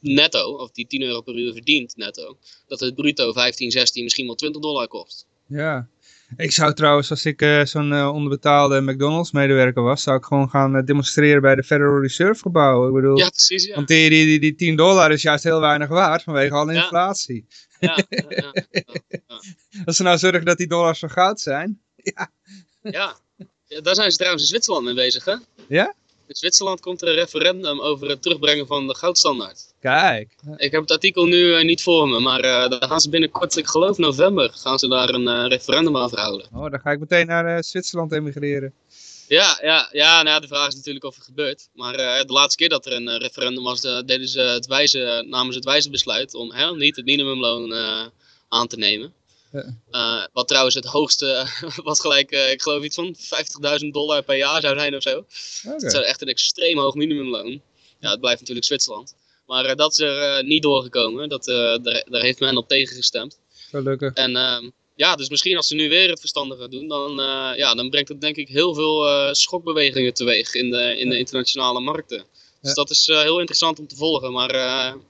[SPEAKER 5] netto, of die 10 euro per uur verdient netto, dat het bruto 15, 16, misschien wel 20 dollar kost.
[SPEAKER 2] Ja. Ik zou trouwens, als ik eh, zo'n eh, onderbetaalde McDonald's medewerker was, zou ik gewoon gaan eh, demonstreren bij de Federal Reserve gebouw. Ik bedoel,
[SPEAKER 5] Ja, precies. Ja.
[SPEAKER 2] want die, die, die, die 10 dollar is juist heel weinig waard vanwege alle
[SPEAKER 5] Ja.
[SPEAKER 2] inflatie.
[SPEAKER 5] Ja, ja, ja, ja.
[SPEAKER 2] Als ze nou zorgen dat die dollars van goud zijn.
[SPEAKER 5] Ja. Ja, daar zijn ze trouwens in Zwitserland mee bezig, hè?
[SPEAKER 2] Ja?
[SPEAKER 5] In Zwitserland komt er een referendum over het terugbrengen van de goudstandaard.
[SPEAKER 2] Kijk.
[SPEAKER 5] Ik heb het artikel nu eh, niet voor me, maar eh daar gaan ze binnenkort, ik geloof november, gaan ze daar een eh, referendum over houden.
[SPEAKER 2] Oh, dan ga ik meteen naar Zwitserland emigreren.
[SPEAKER 5] Ja, ja, ja nou, ja, de vraag is natuurlijk of het gebeurt. Maar de laatste keer dat er een referendum was, deden ze het wijze, namen ze het wijze besluit om hè, niet het minimumloon aan te nemen. Eh, wat trouwens het hoogste, wat gelijk, eh, ik geloof iets van 50.000 dollar per jaar zou zijn of zo. Dat is echt een extreem hoog minimumloon. Ja, het blijft natuurlijk Zwitserland. Maar eh, dat is er niet doorgekomen. Dat, daar, daar heeft men op tegengestemd.
[SPEAKER 2] Gelukkig.
[SPEAKER 5] En ehm, ja, dus misschien als ze nu weer het verstandige doen, dan, ja, dan brengt het denk ik heel veel schokbewegingen teweeg in de, in de internationale markten. Dus
[SPEAKER 2] Ja.
[SPEAKER 5] dat is heel interessant om te volgen. Maar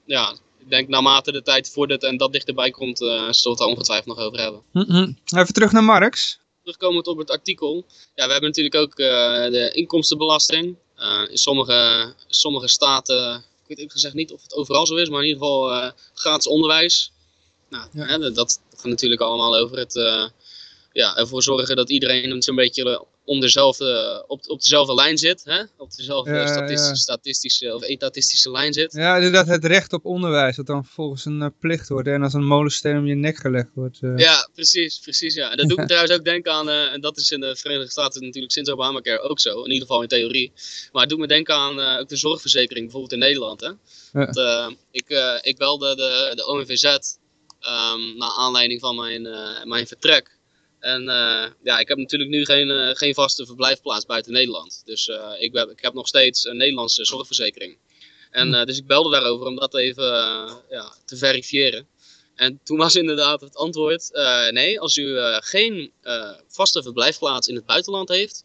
[SPEAKER 5] ja, ik denk naarmate de tijd vordert en dat dichterbij komt, uh, zullen we het daar ongetwijfeld nog over hebben.
[SPEAKER 2] Mm Even terug naar Marx.
[SPEAKER 5] Terugkomend op het artikel. Ja, we hebben natuurlijk ook uh, de inkomstenbelasting. Uh, in sommige, sommige staten, ik weet even gezegd niet of het overal zo is, maar in ieder geval gratis onderwijs. Nou, ja. hè, dat gaat natuurlijk allemaal over het ja, ervoor zorgen dat iedereen zo'n beetje om dezelfde, op, op dezelfde lijn zit. Hè? Op dezelfde ja, statistische, ja. statistische of etatistische lijn zit.
[SPEAKER 2] Ja, inderdaad het recht op onderwijs. Dat dan volgens een uh, plicht wordt. En als een molensteen om je nek gelegd wordt. Uh.
[SPEAKER 5] Ja, precies. precies ja. En dat doet me trouwens ook denken aan, uh, en dat is in de Verenigde Staten natuurlijk sinds Obamacare ook zo. In ieder geval in theorie. Maar het doet me denken aan ook de zorgverzekering, bijvoorbeeld in Nederland. Hè? Want, ik, ik belde de, de ONVZ um, naar aanleiding van mijn, mijn vertrek. En uh, ja, ik heb natuurlijk nu geen, uh, geen vaste verblijfplaats buiten Nederland. Dus uh, ik, heb, ik heb nog steeds een Nederlandse zorgverzekering. En dus ik belde daarover om dat even ja, te verifiëren. En toen was inderdaad het antwoord: nee, als u geen vaste verblijfplaats in het buitenland heeft.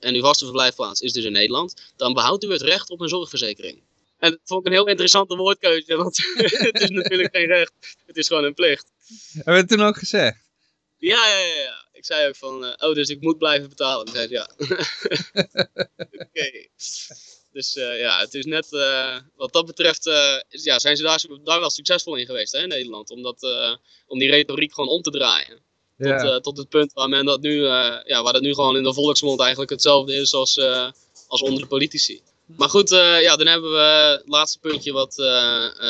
[SPEAKER 5] en uw vaste verblijfplaats is dus in Nederland. dan behoudt u het recht op een zorgverzekering. En dat vond ik een heel interessante woordkeuze, want het is natuurlijk geen recht, het is gewoon een plicht.
[SPEAKER 2] Hebben we het toen ook gezegd?
[SPEAKER 5] Ja, ja, ja. Ik zei ook van, uh, oh, dus ik moet blijven betalen. Ik zei ja. Oké. Okay. Dus uh, ja, het is net, uh, wat dat betreft, is, ja, zijn ze daar, daar wel succesvol in geweest hè, in Nederland. Om, dat, om die retoriek gewoon om te draaien. Ja. Tot, tot het punt waar men dat nu, ja, waar dat nu gewoon in de volksmond eigenlijk hetzelfde is als, als onder de politici. Maar goed, ja, dan hebben we het laatste puntje wat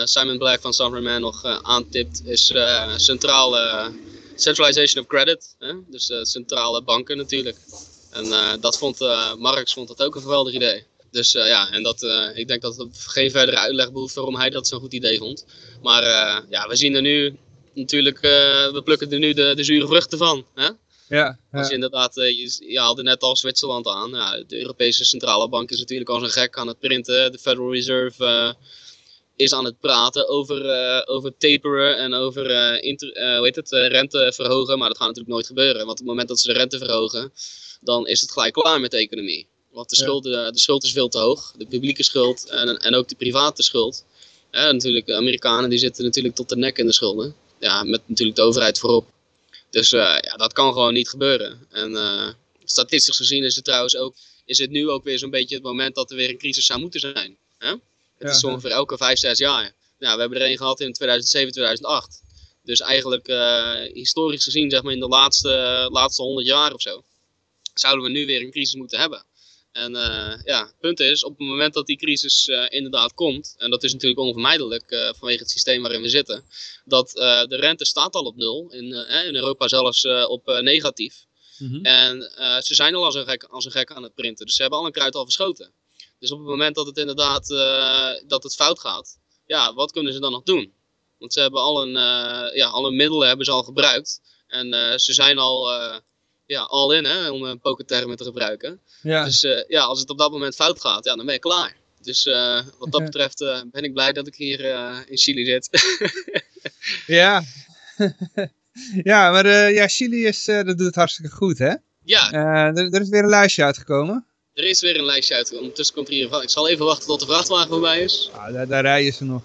[SPEAKER 5] Simon Black van Sovereign Man nog aantipt, is centrale centralization of credit, hè? dus uh, centrale banken natuurlijk. En uh, dat vond uh, Marx vond dat ook een geweldig idee. Dus ja, en dat, ik denk dat het geen verdere uitleg behoeft waarom hij dat zo'n goed idee vond. Maar ja, we zien er nu natuurlijk, we plukken er nu de, de zure vruchten van. Hè? Ja,
[SPEAKER 2] ja.
[SPEAKER 5] Als je inderdaad, je, je haalde net al Zwitserland aan. Ja, de Europese Centrale Bank is natuurlijk als een gek aan het printen. De Federal Reserve is aan het praten over, uh, over taperen en over uh, inter, uh, hoe heet het, rente verhogen. Maar dat gaat natuurlijk nooit gebeuren. Want op het moment dat ze de rente verhogen, dan is het gelijk klaar met de economie. Want de, ja. schuld, de schuld is veel te hoog. De publieke schuld en, en ook de private schuld. natuurlijk, de Amerikanen die zitten natuurlijk tot de nek in de schulden. Ja, met natuurlijk de overheid voorop. Dus ja, dat kan gewoon niet gebeuren. En statistisch gezien is het trouwens ook, is het nu ook weer zo'n beetje het moment dat er weer een crisis zou moeten zijn. Hè? Het is ongeveer elke 5, 6 jaar. Nou, we hebben er een gehad in 2007, 2008. Dus eigenlijk uh, historisch gezien, zeg maar in de laatste, laatste 100 jaar of zo, zouden we nu weer een crisis moeten hebben. En uh, ja, het punt is, op het moment dat die crisis uh, inderdaad komt, en dat is natuurlijk onvermijdelijk vanwege het systeem waarin we zitten, dat de rente staat al op nul, in, in Europa zelfs op negatief. Mm -hmm. En ze zijn al als een, gek, als een gek aan het printen, dus ze hebben al een kruid al verschoten. Dus op het moment dat het inderdaad uh, dat het fout gaat, ja, wat kunnen ze dan nog doen? Want ze hebben al een, uh, ja, alle middelen hebben ze al gebruikt. En uh, ze zijn al ja, all in, hè, om een pokertermen te gebruiken. Ja. Dus ja, als het op dat moment fout gaat, ja, dan ben je klaar. Dus wat dat betreft ben ik blij dat ik hier in Chili zit.
[SPEAKER 2] ja. ja, maar ja, Chili is, dat doet het hartstikke goed, hè?
[SPEAKER 5] Ja.
[SPEAKER 2] er, er is weer een lijstje uitgekomen.
[SPEAKER 5] Er is weer een lijstje uit. Ondertussen komt er hier een. Ik zal even wachten tot de vrachtwagen voorbij is.
[SPEAKER 2] Ah, daar, daar rijden ze nog.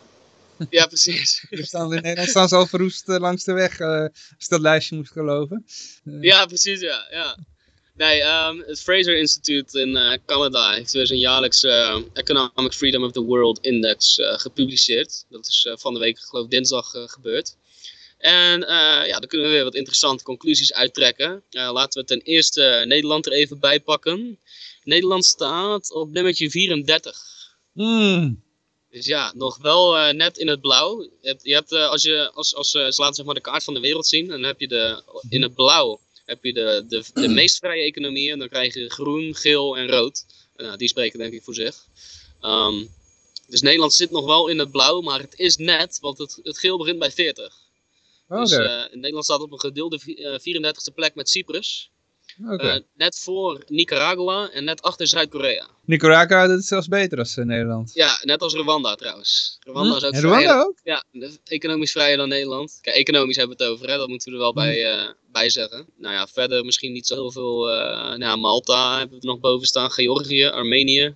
[SPEAKER 5] Ja, precies.
[SPEAKER 2] Er staan in Nederland staan ze al verroest uh, langs de weg, uh, als dat lijstje moest geloven.
[SPEAKER 5] Uh. Ja, precies, ja. ja. Nee, um, het Fraser Institute in Canada heeft dus een jaarlijks Economic Freedom of the World Index gepubliceerd. Dat is van de week, geloof ik, dinsdag gebeurd. En ja, daar kunnen we weer wat interessante conclusies uittrekken. laten we ten eerste Nederland er even bij pakken. Nederland staat op nummertje 34.
[SPEAKER 2] Hmm.
[SPEAKER 5] Dus ja, nog wel uh, net in het blauw. Je hebt, je hebt uh, als je, als, als uh, ze laten zeg maar de kaart van de wereld zien, dan heb je de, in het blauw heb je de, de, de meest vrije economieën. En dan krijg je groen, geel en rood. Nou, die spreken denk ik voor zich. Um, dus Nederland zit nog wel in het blauw, maar het is net, want het, het geel begint bij 40. Okay. Dus Nederland staat op een gedeelde 34e plek met Cyprus. Okay. Uh, net voor Nicaragua en net achter Zuid-Korea.
[SPEAKER 2] Nicaragua doet het zelfs beter als uh, Nederland.
[SPEAKER 5] Ja, net als Rwanda trouwens. Rwanda
[SPEAKER 2] hm?
[SPEAKER 5] is ook
[SPEAKER 2] en Rwanda ook?
[SPEAKER 5] Ja, economisch vrijer dan Nederland. Kijk, economisch hebben we het over, hè? dat moeten we er wel hm. bij, uh, bij zeggen. Nou ja, verder misschien niet zo heel veel. nou, Malta hebben we er nog boven staan, Georgië, Armenië,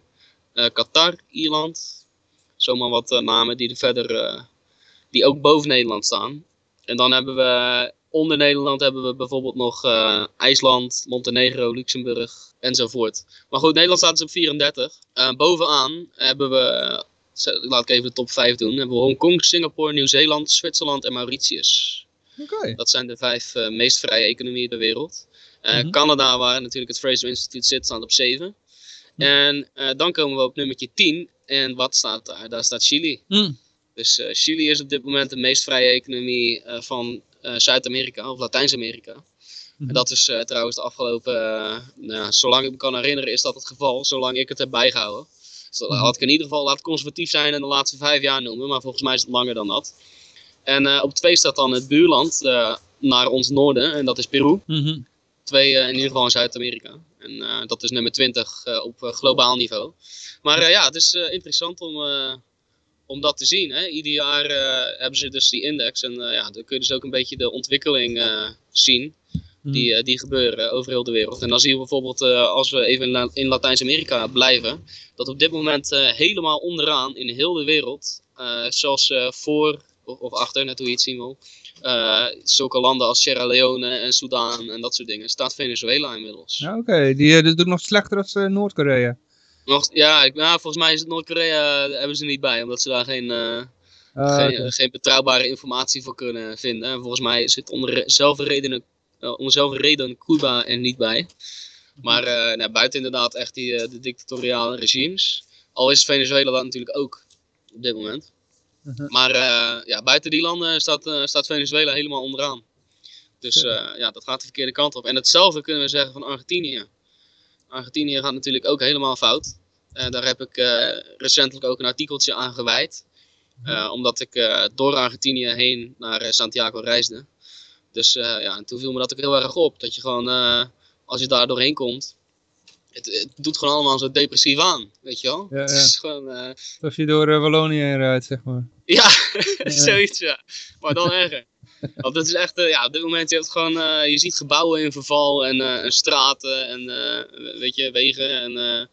[SPEAKER 5] Qatar, Ierland. Zomaar wat namen die er verder die ook boven Nederland staan. En dan hebben we onder Nederland hebben we bijvoorbeeld nog eh, IJsland, Montenegro, Luxemburg enzovoort. Maar goed, Nederland staat dus op 34. Uh, bovenaan hebben we, laat ik even de top 5 doen, hebben we Hongkong, Singapore, Nieuw-Zeeland, Zwitserland en Mauritius.
[SPEAKER 2] Oké.
[SPEAKER 5] Dat zijn de vijf uh, meest vrije economieën ter wereld. Uh, mm -hmm. Canada, waar natuurlijk het Fraser Institute zit, staat op 7. Mm. En uh, dan komen we op nummertje 10. En wat staat daar? Daar staat Chili.
[SPEAKER 2] Mm.
[SPEAKER 5] Dus Chili is op dit moment de meest vrije economie van Zuid-Amerika of Latijns-Amerika.
[SPEAKER 2] Mhm.
[SPEAKER 5] -hmm. En dat is trouwens de afgelopen, nou, zolang ik me kan herinneren, is dat het geval. Zolang ik het heb bijgehouden. Dus dat had ik in ieder geval, laat conservatief zijn en de laatste vijf jaar noemen. Maar volgens mij is het langer dan dat. En op twee staat dan het buurland naar ons noorden, en dat is Peru.
[SPEAKER 2] Mm -hmm.
[SPEAKER 5] Twee uh, in ieder geval in Zuid-Amerika. En dat is nummer 20 op globaal niveau. Maar ja, het is interessant om, om dat te zien. Hè? Ieder jaar hebben ze dus die index. En ja, dan kun je dus ook een beetje de ontwikkeling zien. Die,
[SPEAKER 2] Mhm.
[SPEAKER 5] die gebeuren over heel de wereld. En dan zien we bijvoorbeeld, als we even in, La in Latijns-Amerika blijven, dat op dit moment helemaal onderaan in heel de wereld, zoals voor of, of achter, net hoe je het zien wil. Zulke landen als Sierra Leone en Soudaan en dat soort dingen. Staat Venezuela inmiddels.
[SPEAKER 2] Ja, Oké, okay. die dat doet nog slechter dan Noord-Korea.
[SPEAKER 5] Nog, ja, ik, nou, volgens mij is het Noord-Korea hebben ze niet bij, omdat ze daar geen,
[SPEAKER 2] Ah,
[SPEAKER 5] geen, okay. geen, betrouwbare informatie voor kunnen vinden. En volgens mij zit onder zelfde redenen, om dezelfde reden Cuba er niet bij. Maar nou, buiten inderdaad echt die, de dictatoriale regimes. Al is Venezuela dat natuurlijk ook op dit moment.
[SPEAKER 2] Uh -huh.
[SPEAKER 5] Maar uh, ja, buiten die landen staat, uh, staat Venezuela helemaal onderaan. Dus uh, ja, dat gaat de verkeerde kant op. En hetzelfde kunnen we zeggen van Argentinië. Argentinië gaat natuurlijk ook helemaal fout. daar heb ik recentelijk ook een artikeltje aan gewijd. omdat ik door Argentinië heen naar Santiago reisde. Dus ja, en toen viel me dat ook heel erg op. Dat je gewoon, als je daar doorheen komt, het, het, doet gewoon allemaal zo depressief aan, weet je wel?
[SPEAKER 2] Ja, ja.
[SPEAKER 5] Het is gewoon... Uh...
[SPEAKER 2] Alsof je door Wallonië heen rijdt, zeg maar.
[SPEAKER 5] Ja, zoiets, ja. Maar dan erger. Want dat is echt, uh, ja, op dit moment, je hebt gewoon, je ziet gebouwen in verval en, en straten en, weet je, wegen en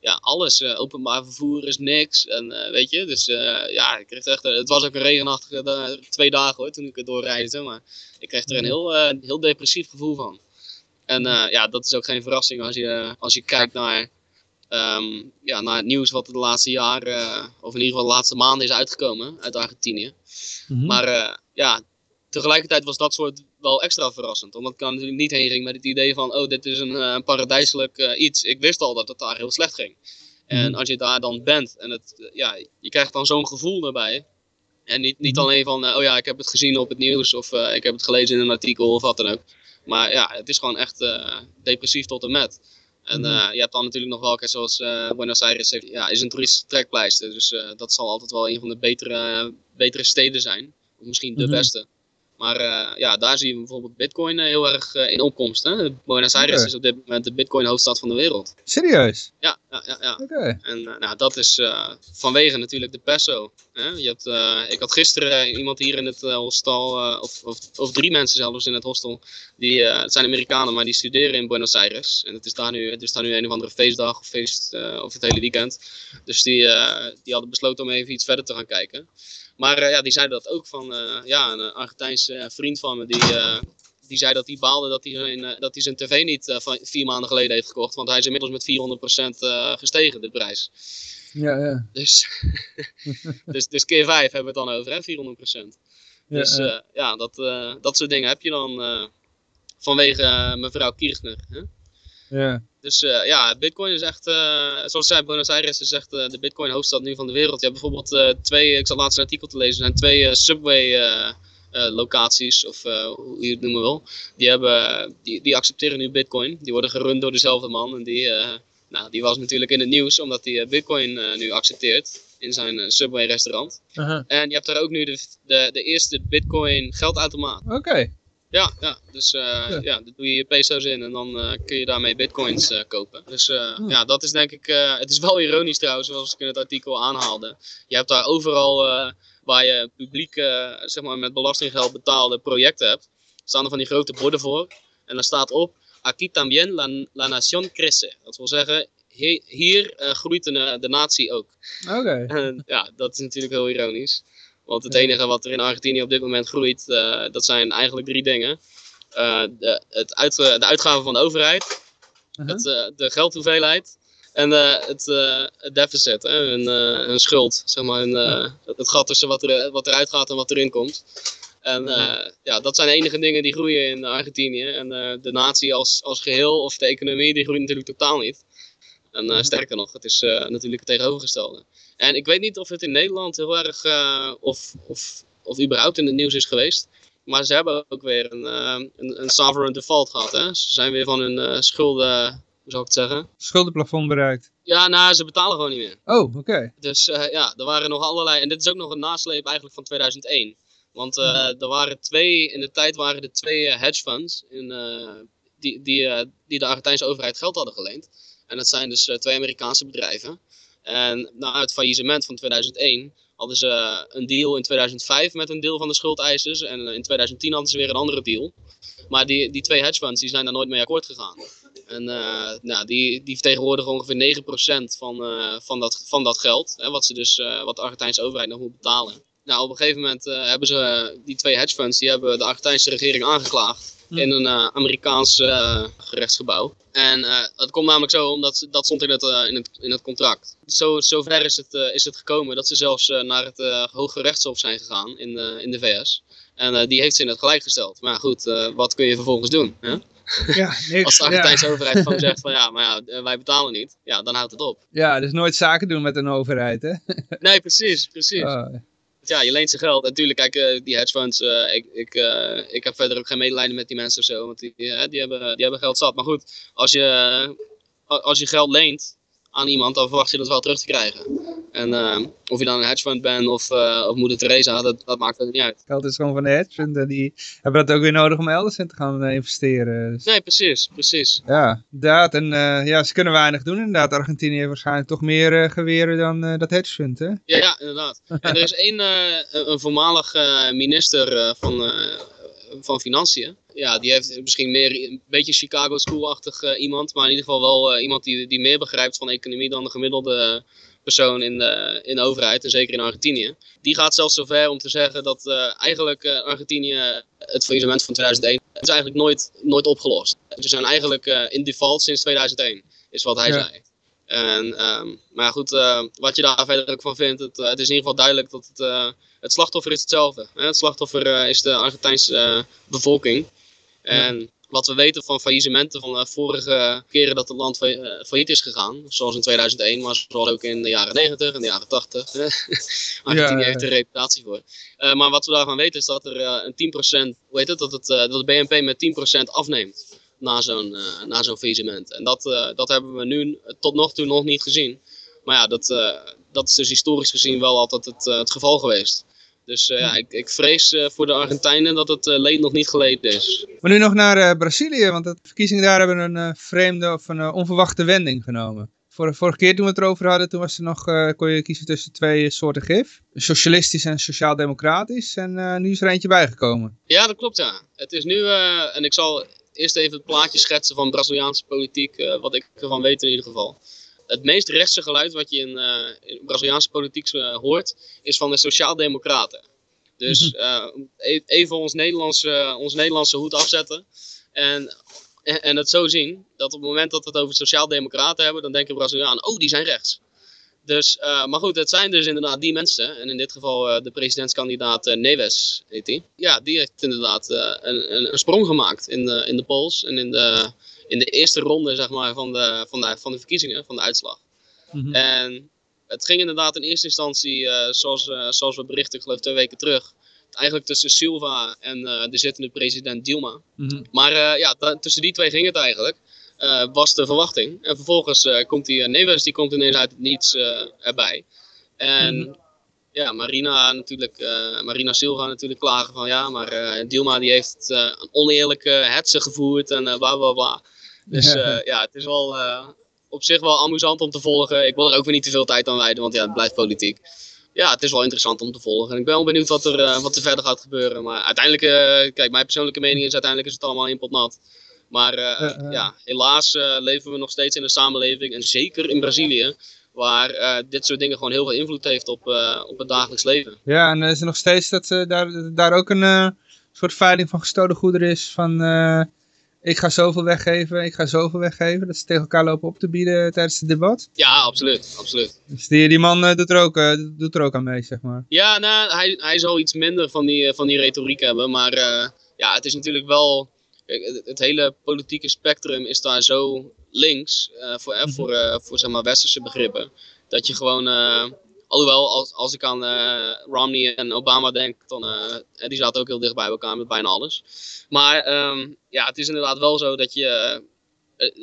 [SPEAKER 5] ja, alles. openbaar vervoer is niks en weet je, dus ja, ik kreeg echt, het was ook een regenachtige twee dagen hoor, toen ik er doorreisde, maar ik kreeg er een heel, heel depressief gevoel van. En ja, dat is ook geen verrassing als je, als je kijkt naar, um, ja, naar het nieuws wat de laatste jaren, uh, of in ieder geval de laatste maanden is uitgekomen uit Argentinië.
[SPEAKER 2] Mm -hmm.
[SPEAKER 5] Maar uh, ja, tegelijkertijd was dat soort wel extra verrassend. Omdat ik daar natuurlijk niet heen ging met het idee van, oh, dit is een, een paradijselijk iets. Ik wist al dat het daar heel slecht ging. En
[SPEAKER 2] Mhm.
[SPEAKER 5] als je daar dan bent en het, ja, je krijgt dan zo'n gevoel erbij. En niet, niet alleen van, oh ja, ik heb het gezien op het nieuws of ik heb het gelezen in een artikel of wat dan ook. Maar ja, het is gewoon echt depressief tot en met. En uh, je hebt dan natuurlijk nog wel, kijk, zoals Buenos Aires heeft, ja, is een toeristische trekpleister. Dus dat zal altijd wel een van de betere, betere steden zijn. Of misschien de
[SPEAKER 2] Mhm.
[SPEAKER 5] beste. Maar ja, daar zie je bijvoorbeeld Bitcoin heel erg in opkomst. Hè? Buenos Aires is op dit moment de Bitcoin hoofdstad van de wereld.
[SPEAKER 2] Serieus?
[SPEAKER 5] Ja, ja, ja. ja.
[SPEAKER 2] Oké.
[SPEAKER 5] En nou, dat is vanwege natuurlijk de peso. Hè? Je hebt, ik had gisteren iemand hier in het hostel, of, of, of, drie mensen zelfs in het hostel. Die, het zijn Amerikanen, maar die studeren in Buenos Aires. En het is daar nu, het is daar nu een of andere feestdag of feest, of het hele weekend. Dus die, die hadden besloten om even iets verder te gaan kijken. Maar ja, die zeiden dat ook van, ja, een Argentijnse vriend van me, die die zei dat hij baalde dat hij zijn, dat hij zijn tv niet van vier maanden geleden heeft gekocht. Want hij is inmiddels met 400% uh, gestegen, de prijs.
[SPEAKER 2] Ja, ja.
[SPEAKER 5] Dus, dus, dus keer 5 hebben we het dan over, hè? 400%.
[SPEAKER 2] Ja,
[SPEAKER 5] dus
[SPEAKER 2] ja.
[SPEAKER 5] uh, ja, dat, uh, dat soort dingen heb je dan uh, vanwege mevrouw Kirchner. Hè?
[SPEAKER 2] Ja.
[SPEAKER 5] Dus uh, ja, Bitcoin is echt, uh, zoals zei Buenos Aires is echt uh, de Bitcoin hoofdstad nu van de wereld. Je hebt bijvoorbeeld twee, ik zat laatst een artikel te lezen, er zijn twee uh, subway uh, uh, locaties, of hoe je het noemen wil. Die, hebben, die, die accepteren nu Bitcoin. Die worden gerund door dezelfde man. En die, nou, die was natuurlijk in het nieuws omdat hij Bitcoin nu accepteert in zijn subway restaurant.
[SPEAKER 2] -huh.
[SPEAKER 5] En je hebt daar ook nu de, de, de eerste Bitcoin geldautomaat.
[SPEAKER 2] Oké. Okay.
[SPEAKER 5] Ja, ja, dus uh, ja. ja, dan doe je je peso's in en dan uh, kun je daarmee bitcoins uh, kopen. Dus ja, dat is denk ik, eh, het is wel ironisch trouwens, zoals ik in het artikel aanhaalde. Je hebt daar overal eh, waar je publiek, eh, zeg maar met belastinggeld betaalde projecten hebt, staan er van die grote borden voor. En daar staat op, aquí también la, la nación crece. Dat wil zeggen, hier groeit de, de natie ook.
[SPEAKER 2] Oké.
[SPEAKER 5] Ja, dat is natuurlijk heel ironisch. Want het enige wat er in Argentinië op dit moment groeit, eh, dat zijn eigenlijk drie dingen. Eh, de, het uit, de uitgaven van de overheid,
[SPEAKER 2] Uh-huh.
[SPEAKER 5] het, eh, de geldhoeveelheid en het, het deficit, hè? Een, een schuld. Zeg maar, het, gat tussen wat, er, wat eruit gaat en wat erin komt. En eh, ja, dat zijn de enige dingen die groeien in Argentinië. En de natie als, als geheel of de economie, die groeit natuurlijk totaal niet. En eh, sterker nog, het is natuurlijk het tegenovergestelde. En ik weet niet of het in Nederland heel erg, eh, of, of, of überhaupt in het nieuws is geweest. Maar ze hebben ook weer een, eh, een, een sovereign default gehad. Hè? Ze zijn weer van hun eh, schulden, hoe zou ik het zeggen?
[SPEAKER 2] Schuldenplafond bereikt.
[SPEAKER 5] Ja, nou, ze betalen gewoon niet meer.
[SPEAKER 2] Oh, oké.
[SPEAKER 5] Dus ja, er waren nog allerlei. En dit is ook nog een nasleep eigenlijk van 2001. Want eh, er waren twee, in de tijd waren er twee hedge funds in, die, die, die de Argentijnse overheid geld hadden geleend. En dat zijn dus twee Amerikaanse bedrijven. En na het faillissement van 2001 hadden ze eh, een deal in 2005 met een deel van de schuldeisers. En eh, in 2010 hadden ze weer een andere deal. Maar die, die twee hedge funds die zijn daar nooit mee akkoord gegaan. En eh, nou, die, die vertegenwoordigen ongeveer 9% van, van, dat, van dat geld. Hè, wat, ze dus, wat de Argentijnse overheid nog moet betalen. Nou, op een gegeven moment hebben ze die twee hedge funds, die hebben de Argentijnse regering aangeklaagd. In een eh, Amerikaans eh, gerechtsgebouw. En eh, dat komt namelijk zo, omdat ze- dat stond in het, in het, in het contract. Zo, zover is het, is het gekomen dat ze zelfs naar het Hoge Rechtshof zijn gegaan in, in de VS. En die heeft ze in het gelijk gesteld. Maar goed, wat kun je vervolgens doen? Hè?
[SPEAKER 2] Ja, niks.
[SPEAKER 5] Als de
[SPEAKER 2] ja.
[SPEAKER 5] Argentijnse overheid gewoon zegt van ja, maar ja, wij betalen niet. Ja, dan houdt het op.
[SPEAKER 2] ja, dus nooit zaken doen met een overheid, hè?
[SPEAKER 5] Nee, precies, precies.
[SPEAKER 2] Oh,
[SPEAKER 5] Ja, je leent ze geld. Natuurlijk, kijk, eh, die hedge funds, eh, ik, ik, eh, ik heb verder ook geen medelijden met die mensen of zo. Want die, die, hebben, die hebben geld zat. Maar goed, als je, als je geld leent aan iemand, dan verwacht je dat wel terug te krijgen. En eh, of je dan een hedge fund bent of, eh, of moeder Teresa, dat, dat maakt er niet uit.
[SPEAKER 2] geld is gewoon van de hedge fund en die hebben dat ook weer nodig om elders in te gaan eh, investeren. Dus,
[SPEAKER 5] Nee, precies, precies.
[SPEAKER 2] Ja, inderdaad. En ja, ze kunnen weinig doen inderdaad. Argentinië heeft waarschijnlijk toch meer geweren dan dat hedge fund, hè?
[SPEAKER 5] Ja, ja, inderdaad. En er is één, een voormalig minister van, van Financiën. Ja, die heeft misschien meer een beetje Chicago School-achtig eh, iemand. Maar in ieder geval wel eh, iemand die, die meer begrijpt van economie dan de gemiddelde persoon in de, in de overheid. En zeker in Argentinië. Die gaat zelfs zover om te zeggen dat eh, eigenlijk Argentinië het faillissement van 2001 is eigenlijk nooit, nooit opgelost. Ze zijn eigenlijk in default sinds 2001, is wat hij
[SPEAKER 2] Ja.
[SPEAKER 5] zei. En, ehm, maar goed, wat je daar verder ook van vindt, het, het is in ieder geval duidelijk dat het, het slachtoffer is hetzelfde. Hè? Het slachtoffer is de Argentijnse bevolking. En wat we weten van faillissementen van vorige keren dat het land eh, failliet is gegaan, zoals in 2001, maar zoals ook in de jaren 90 en de jaren 80. Argentinië
[SPEAKER 2] Ja,
[SPEAKER 5] heeft er een reputatie voor. Eh, maar wat we daarvan weten is dat er eh, een 10%, hoe heet het, dat, het, dat het BNP met 10% afneemt na zo'n na zo'n faillissement. En dat, dat hebben we nu tot nog toe nog niet gezien. Maar ja, dat, dat is dus historisch gezien wel altijd het, het geval geweest. Dus eh, ja, ik, ik vrees eh, voor de Argentijnen dat het eh, leed nog niet geleden is.
[SPEAKER 2] Maar nu nog naar Brazilië, want de verkiezingen daar hebben een vreemde of een onverwachte wending genomen. Vor, vorige keer toen we het erover hadden, toen was er nog, kon je kiezen tussen twee soorten gif. Socialistisch en sociaal-democratisch. En nu is er eentje bijgekomen.
[SPEAKER 5] Ja, dat klopt ja. Het is nu, en ik zal eerst even het plaatje schetsen van Braziliaanse politiek, wat ik ervan weet in ieder geval. Het meest rechtse geluid wat je in, eh, in Braziliaanse politiek eh, hoort, is van de Sociaaldemocraten. Dus eh, e- even ons Nederlandse, ons Nederlandse hoed afzetten. En, en, het zo zien, dat op het moment dat we het over Sociaaldemocraten hebben, dan denken Brazilianen, oh, die zijn rechts. Dus, maar goed, het zijn dus inderdaad die mensen. En in dit geval de presidentskandidaat Neves, heet hij. Ja, die heeft inderdaad een, een, een sprong gemaakt in de, in de polls. En in de, in de eerste ronde zeg maar, van, de, van, de, van de verkiezingen, van de uitslag.
[SPEAKER 2] Mhm.
[SPEAKER 5] En het ging inderdaad in eerste instantie, eh, zoals, eh, zoals we berichten, ik geloof twee weken terug. Eigenlijk tussen Silva en eh, de zittende president Dilma.
[SPEAKER 2] Mhm.
[SPEAKER 5] Maar ja, tussen die twee ging het eigenlijk. was de verwachting. En vervolgens komt die uh, Neves, die komt ineens uit het niets erbij. En
[SPEAKER 2] Mhm.
[SPEAKER 5] ja, Marina natuurlijk, Marina Silva natuurlijk klagen van ja, maar Dilma die heeft een oneerlijke hetze gevoerd en bla bla bla. Dus
[SPEAKER 2] Ja.
[SPEAKER 5] eh, ja, het is wel eh, op zich wel amusant om te volgen. Ik wil er ook weer niet te veel tijd aan wijden, want ja, het blijft politiek. Ja, het is wel interessant om te volgen. En ik ben wel benieuwd wat er, eh, wat er verder gaat gebeuren. Maar uiteindelijk, kijk, mijn persoonlijke mening is uiteindelijk is het allemaal in pot nat. Maar
[SPEAKER 2] Ja,
[SPEAKER 5] helaas leven we nog steeds in een samenleving, en zeker in Brazilië, waar dit soort dingen gewoon heel veel invloed heeft op, op het dagelijks leven.
[SPEAKER 2] Ja, en is er nog steeds dat daar, daar ook een soort veiling van gestolen goederen is van ik ga zoveel weggeven, ik ga zoveel weggeven. Dat ze tegen elkaar lopen op te bieden tijdens het debat.
[SPEAKER 5] Ja, absoluut. absoluut.
[SPEAKER 2] Dus die, die man doet, er ook, doet er ook aan mee, zeg maar.
[SPEAKER 5] Ja, nou, hij, hij zal iets minder van die, van die retoriek hebben, maar ja, het is natuurlijk wel... Het hele politieke spectrum is daar zo links voor, uh, voor, voor zeg maar westerse begrippen. Dat je gewoon, alhoewel als, als ik aan Romney en Obama denk, dan die zaten ook heel dicht bij elkaar met bijna alles. Maar um, ja, het is inderdaad wel zo dat je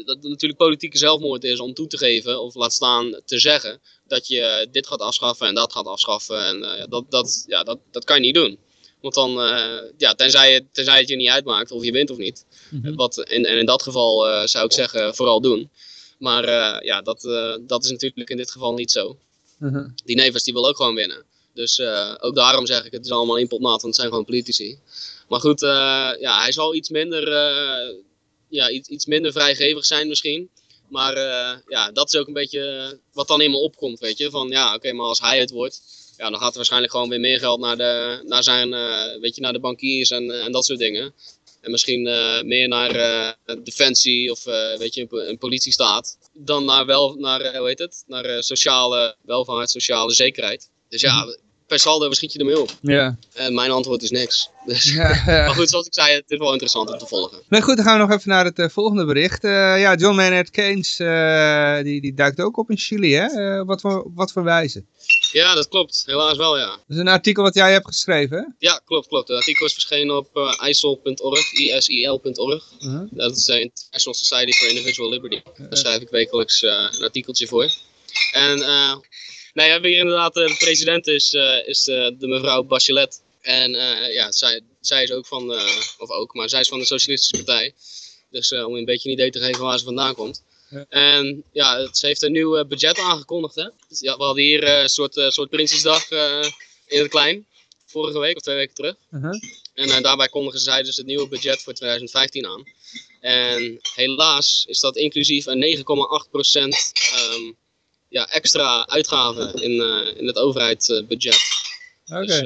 [SPEAKER 5] dat het natuurlijk politieke zelfmoord is om toe te geven, of laat staan te zeggen, dat je dit gaat afschaffen en dat gaat afschaffen. En dat, dat, ja, dat, dat kan je niet doen. Want dan, ja, tenzij, het, tenzij het je niet uitmaakt of je wint of niet. Mm -hmm. Wat, en, en in dat geval zou ik zeggen, vooral doen. Maar ja, dat, dat is natuurlijk in dit geval niet zo. -hmm. Die Nevers die wil ook gewoon winnen. Dus ook daarom zeg ik, het is allemaal inpotmaat, want het zijn gewoon politici. Maar goed, ja, hij zal iets minder, ja, iets, iets minder vrijgevig zijn misschien. Maar ja, dat is ook een beetje wat dan in me opkomt, weet je. Van ja, oké, maar als hij het wordt, ja, dan gaat er waarschijnlijk gewoon weer meer geld naar de, naar zijn, weet je, naar de bankiers en, en dat soort dingen. En misschien meer naar defensie of weet je, een, een politiestaat. Dan naar, wel, naar hoe heet het? Naar sociale welvaart, sociale zekerheid. Dus ja, per saldo, waar schiet je ermee op?
[SPEAKER 2] Ja.
[SPEAKER 5] En mijn antwoord is niks. Dus, ja, ja. Maar goed, zoals ik zei, het is wel interessant om te volgen.
[SPEAKER 2] Nou goed, dan gaan we nog even naar het uh, volgende bericht. Uh, ja, John Maynard Keynes, uh, die, die duikt ook op in Chili, hè? wat, voor, wat voor wijze?
[SPEAKER 5] Ja, dat klopt. Helaas wel, ja. Dat
[SPEAKER 2] is een artikel wat jij hebt geschreven, hè?
[SPEAKER 5] Ja, klopt, klopt. Het artikel is verschenen op uh, ISIL.org, ISIL.org. Uh -huh. Dat is de International Society for Individual Liberty. Daar schrijf ik wekelijks een artikeltje voor. En nou, we hebben hier inderdaad, de president is, is de mevrouw Bachelet. En ja, zij, zij is ook van, of ook, maar zij is van de Socialistische Partij. Dus om een beetje een idee te geven waar ze vandaan komt. Ja. En ja, ze heeft een nieuw budget aangekondigd. Hè? Dus, ja, we hadden hier uh, een soort, uh, soort Prinsjesdag in het klein. Vorige week of twee weken terug. -huh. En daarbij kondigen zij dus het nieuwe budget voor 2015 aan. En helaas is dat inclusief een 9,8% um, ja, extra uitgaven in, in het overheidsbudget.
[SPEAKER 2] Okay.
[SPEAKER 5] Dus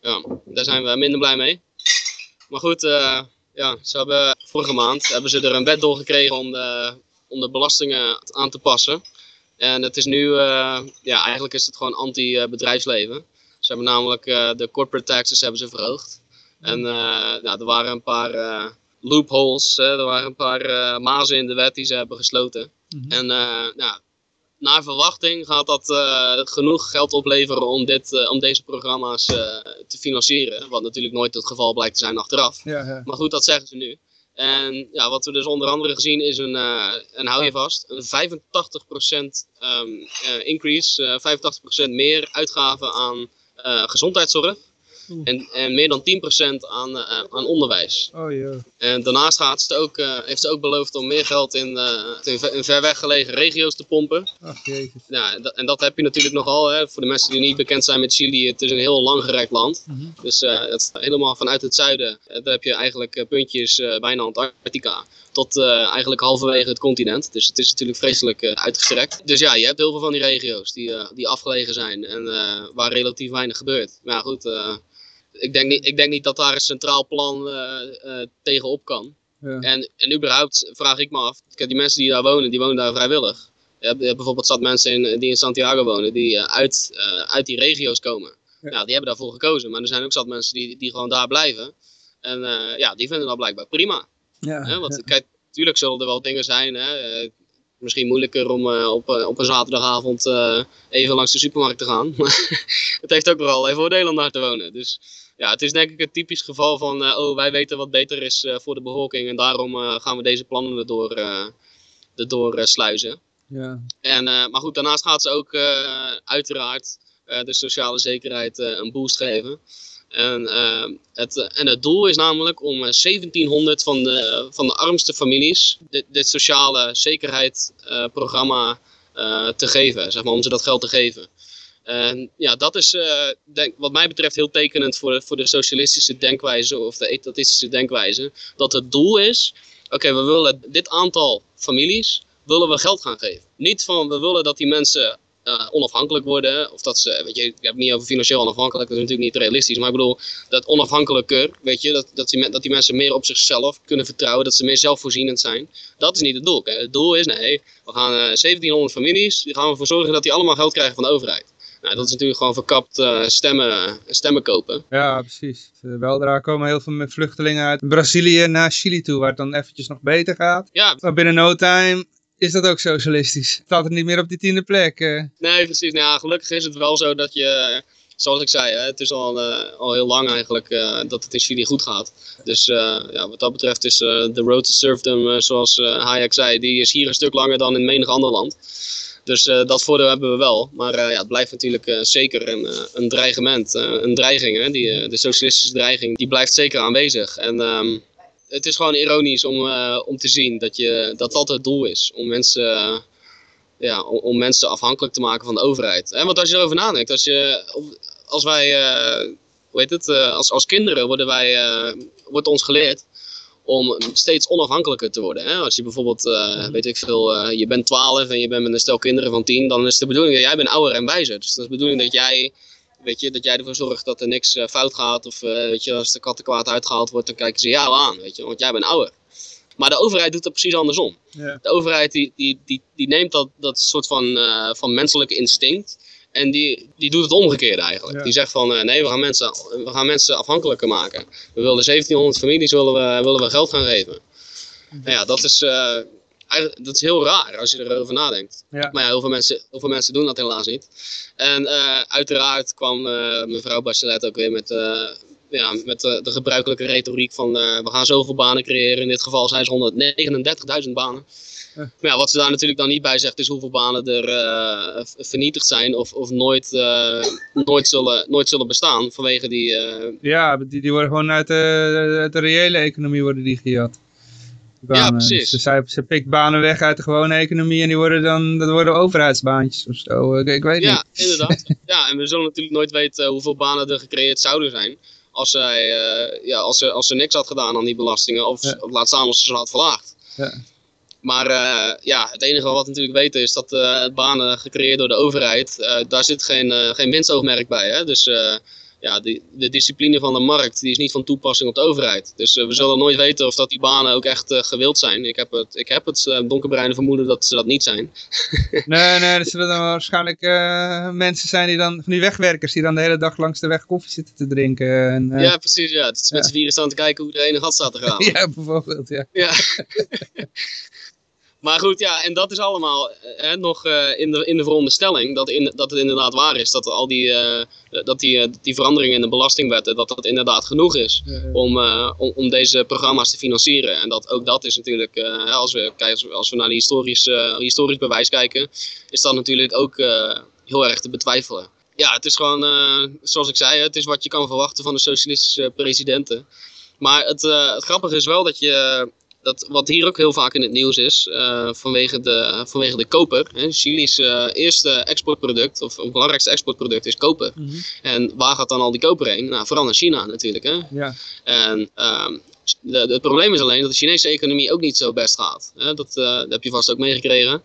[SPEAKER 5] ja, daar zijn we minder blij mee. Maar goed, ja, ze hebben, vorige maand hebben ze er een wet doorgekregen om de om de belastingen aan te passen. En het is nu, uh, ja, eigenlijk is het gewoon anti-bedrijfsleven. Ze hebben namelijk uh, de corporate taxes hebben ze verhoogd. En uh, nou, er waren een paar loopholes, hè, er waren een paar mazen in de wet die ze hebben gesloten. Mm -hmm. En nou, naar verwachting gaat dat genoeg geld opleveren om, dit, om deze programma's te financieren. Wat natuurlijk nooit het geval blijkt te zijn achteraf.
[SPEAKER 2] Ja, ja.
[SPEAKER 5] Maar goed, dat zeggen ze nu. En ja, wat we dus onder andere gezien is een, uh, en hou je vast, een 85% um, uh, increase, uh, 85% meer uitgaven aan gezondheidszorg. En, en, meer dan 10% aan, uh, aan onderwijs.
[SPEAKER 2] Oh, yeah.
[SPEAKER 5] En daarnaast gaat ze ook, uh, heeft ze ook beloofd om meer geld in, in, in ver weggelegen regio's te pompen.
[SPEAKER 2] Ach, jezus.
[SPEAKER 5] Ja, en dat heb je natuurlijk nogal. Hè, voor de mensen die niet bekend zijn met Chili, het is een heel langgerekt land.
[SPEAKER 2] Mhm.
[SPEAKER 5] Mm -hmm. Dus het, helemaal vanuit het zuiden, daar heb je eigenlijk puntjes bijna Antarctica. Tot eigenlijk halverwege het continent. Dus het is natuurlijk vreselijk uitgestrekt. Dus ja, je hebt heel veel van die regio's die, die afgelegen zijn en waar relatief weinig gebeurt. Maar ja, goed ik denk, niet, ik denk niet dat daar een centraal plan uh, uh, tegenop kan.
[SPEAKER 2] Ja.
[SPEAKER 5] En, en überhaupt vraag ik me af, die mensen die daar wonen, die wonen daar vrijwillig. Je hebt, je hebt bijvoorbeeld stad mensen in, die in Santiago wonen, die uh, uit, uit die regio's komen.
[SPEAKER 2] Ja.
[SPEAKER 5] Ja. die hebben daarvoor gekozen. Maar er zijn ook zat mensen die, die gewoon daar blijven. En ja, die vinden dat blijkbaar prima.
[SPEAKER 2] Ja,
[SPEAKER 5] Hè? Want
[SPEAKER 2] ja.
[SPEAKER 5] kijk, natuurlijk zullen er wel dingen zijn. Hè? misschien moeilijker om uh, op, op een zaterdagavond even langs de supermarkt te gaan. Maar het heeft ook wel even voordelen om daar te wonen. Dus ja, het is denk ik een typisch geval van, oh wij weten wat beter is voor de bevolking en daarom gaan we deze plannen erdoor, erdoor sluizen.
[SPEAKER 2] Ja.
[SPEAKER 5] En, maar goed, daarnaast gaat ze ook uiteraard de sociale zekerheid een boost geven. En, het, en het doel is namelijk om 1700 van de, van de armste families dit, dit sociale zekerheidsprogramma te geven, zeg maar, om ze dat geld te geven. En ja, dat is uh, denk, wat mij betreft heel tekenend voor, voor de socialistische denkwijze of de etatistische denkwijze. Dat het doel is, oké, we willen dit aantal families willen we geld gaan geven. Niet van we willen dat die mensen uh, onafhankelijk worden. Of dat ze, weet je, ik heb het niet over financieel onafhankelijk, dat is natuurlijk niet realistisch. Maar ik bedoel, dat onafhankelijker, weet je, dat, dat, die, dat die mensen meer op zichzelf kunnen vertrouwen, dat ze meer zelfvoorzienend zijn. Dat is niet het doel. Het doel is, nee, we gaan uh, 1700 families, die gaan ervoor zorgen dat die allemaal geld krijgen van de overheid. Nou, dat is natuurlijk gewoon verkapt uh, stemmen, stemmen kopen.
[SPEAKER 2] Ja, precies. Weldra komen heel veel vluchtelingen uit Brazilië naar Chili toe, waar het dan eventjes nog beter gaat.
[SPEAKER 5] Ja.
[SPEAKER 2] Maar binnen no time is dat ook socialistisch. Het staat er niet meer op die tiende plek. Uh.
[SPEAKER 5] Nee, precies. Nou, ja, gelukkig is het wel zo dat je, zoals ik zei, het is al, uh, al heel lang eigenlijk uh, dat het in Chili goed gaat. Dus ja, wat dat betreft is de road to serfdom, zoals Hayek zei, die is hier een stuk langer dan in menig ander land. Dus dat voordeel hebben we wel. Maar ja, het blijft natuurlijk zeker een, een dreigement, een dreiging. Hè? Die, de socialistische dreiging, die blijft zeker aanwezig. En... Um, het is gewoon ironisch om, om te zien dat, je, dat dat het doel is. Om mensen, ja, om, om, mensen afhankelijk te maken van de overheid. En want als je erover nadenkt, als, je, als wij, hoe heet het, als, als kinderen worden wij, wordt ons geleerd om steeds onafhankelijker te worden. Hè? Als je bijvoorbeeld, weet ik veel, je bent 12 en je bent met een stel kinderen van 10, dan is de bedoeling dat jij bent ouder en wijzer. Dus dat is de bedoeling dat jij Weet je, dat jij ervoor zorgt dat er niks uh, fout gaat. Of weet je, als de kattenkwaad uitgehaald wordt, dan kijken ze jou aan. Weet je, want jij bent ouder. Maar de overheid doet dat precies andersom.
[SPEAKER 2] Ja.
[SPEAKER 5] De overheid die, die, die, die neemt dat, dat soort van, van menselijk instinct. En die, die doet het omgekeerde eigenlijk.
[SPEAKER 2] Ja.
[SPEAKER 5] Die zegt van nee, we gaan, mensen, we gaan mensen afhankelijker maken. We willen 1700 families willen we, willen we geld gaan geven. Nou ja, dat is, dat is heel raar als je erover nadenkt.
[SPEAKER 2] Ja.
[SPEAKER 5] Maar ja, heel veel, mensen, heel veel mensen doen dat helaas niet. En uh, uiteraard kwam mevrouw Bachelet ook weer met, ja, met de gebruikelijke retoriek van we gaan zoveel banen creëren. In dit geval zijn ze 139.000 banen. Maar ja, wat ze daar natuurlijk dan niet bij zegt is hoeveel banen er vernietigd zijn of, of nooit, nooit, zullen, nooit zullen bestaan vanwege die...
[SPEAKER 2] Ja, die, die worden gewoon uit de, uit de reële economie worden die gejat.
[SPEAKER 5] Banen. Ja, precies.
[SPEAKER 2] Dus ze, ze pikt banen weg uit de gewone economie en die worden dan dat worden overheidsbaantjes of zo. Ik, ik weet
[SPEAKER 5] ja,
[SPEAKER 2] niet.
[SPEAKER 5] inderdaad. ja, en we zullen natuurlijk nooit weten hoeveel banen er gecreëerd zouden zijn. Als, zij, uh, ja, als, ze, als ze niks had gedaan aan die belastingen. Of,
[SPEAKER 2] Ja.
[SPEAKER 5] of laat staan als ze ze had verlaagd.
[SPEAKER 2] Ja.
[SPEAKER 5] Maar uh, ja, het enige wat we natuurlijk weten is dat uh, banen gecreëerd door de overheid, uh, daar zit geen, geen winstoogmerk bij. Hè? Dus ja, die, de discipline van de markt die is niet van toepassing op de overheid. Dus we zullen nooit weten of dat die banen ook echt gewild zijn. Ik heb het, ik heb het donkerbruine vermoeden dat ze dat niet zijn.
[SPEAKER 2] nee, nee, dat zullen dan waarschijnlijk mensen zijn die dan, van die wegwerkers, die dan de hele dag langs de weg koffie zitten te drinken. En,
[SPEAKER 5] ja, precies. Ja. Het is met z'n vieren staan te kijken hoe de ene gat staat te gaan.
[SPEAKER 2] ja, bijvoorbeeld, ja.
[SPEAKER 5] ja. Maar goed, ja, en dat is allemaal hè, nog uh, in, de, in de veronderstelling dat, in, dat het inderdaad waar is. Dat al die, uh, dat die, die veranderingen in de belastingwetten, dat dat inderdaad genoeg is
[SPEAKER 2] Ja, ja.
[SPEAKER 5] om, om, om deze programma's te financieren. En dat, ook dat is natuurlijk, als, we, als we naar de historisch, historisch bewijs kijken, is dat natuurlijk ook heel erg te betwijfelen. Ja, het is gewoon, zoals ik zei, het is wat je kan verwachten van de socialistische presidenten. Maar het, het grappige is wel dat je dat, wat hier ook heel vaak in het nieuws is, uh, vanwege, de, vanwege de koper. Hè. Chili's uh, eerste exportproduct, of het belangrijkste exportproduct, is koper.
[SPEAKER 2] Mhm.
[SPEAKER 5] En waar gaat dan al die koper heen? Nou, vooral naar China natuurlijk. Hè.
[SPEAKER 2] ja.
[SPEAKER 5] En um, de, het probleem is alleen dat de Chinese economie ook niet zo best gaat. Hè. Dat, uh, dat heb je vast ook meegekregen.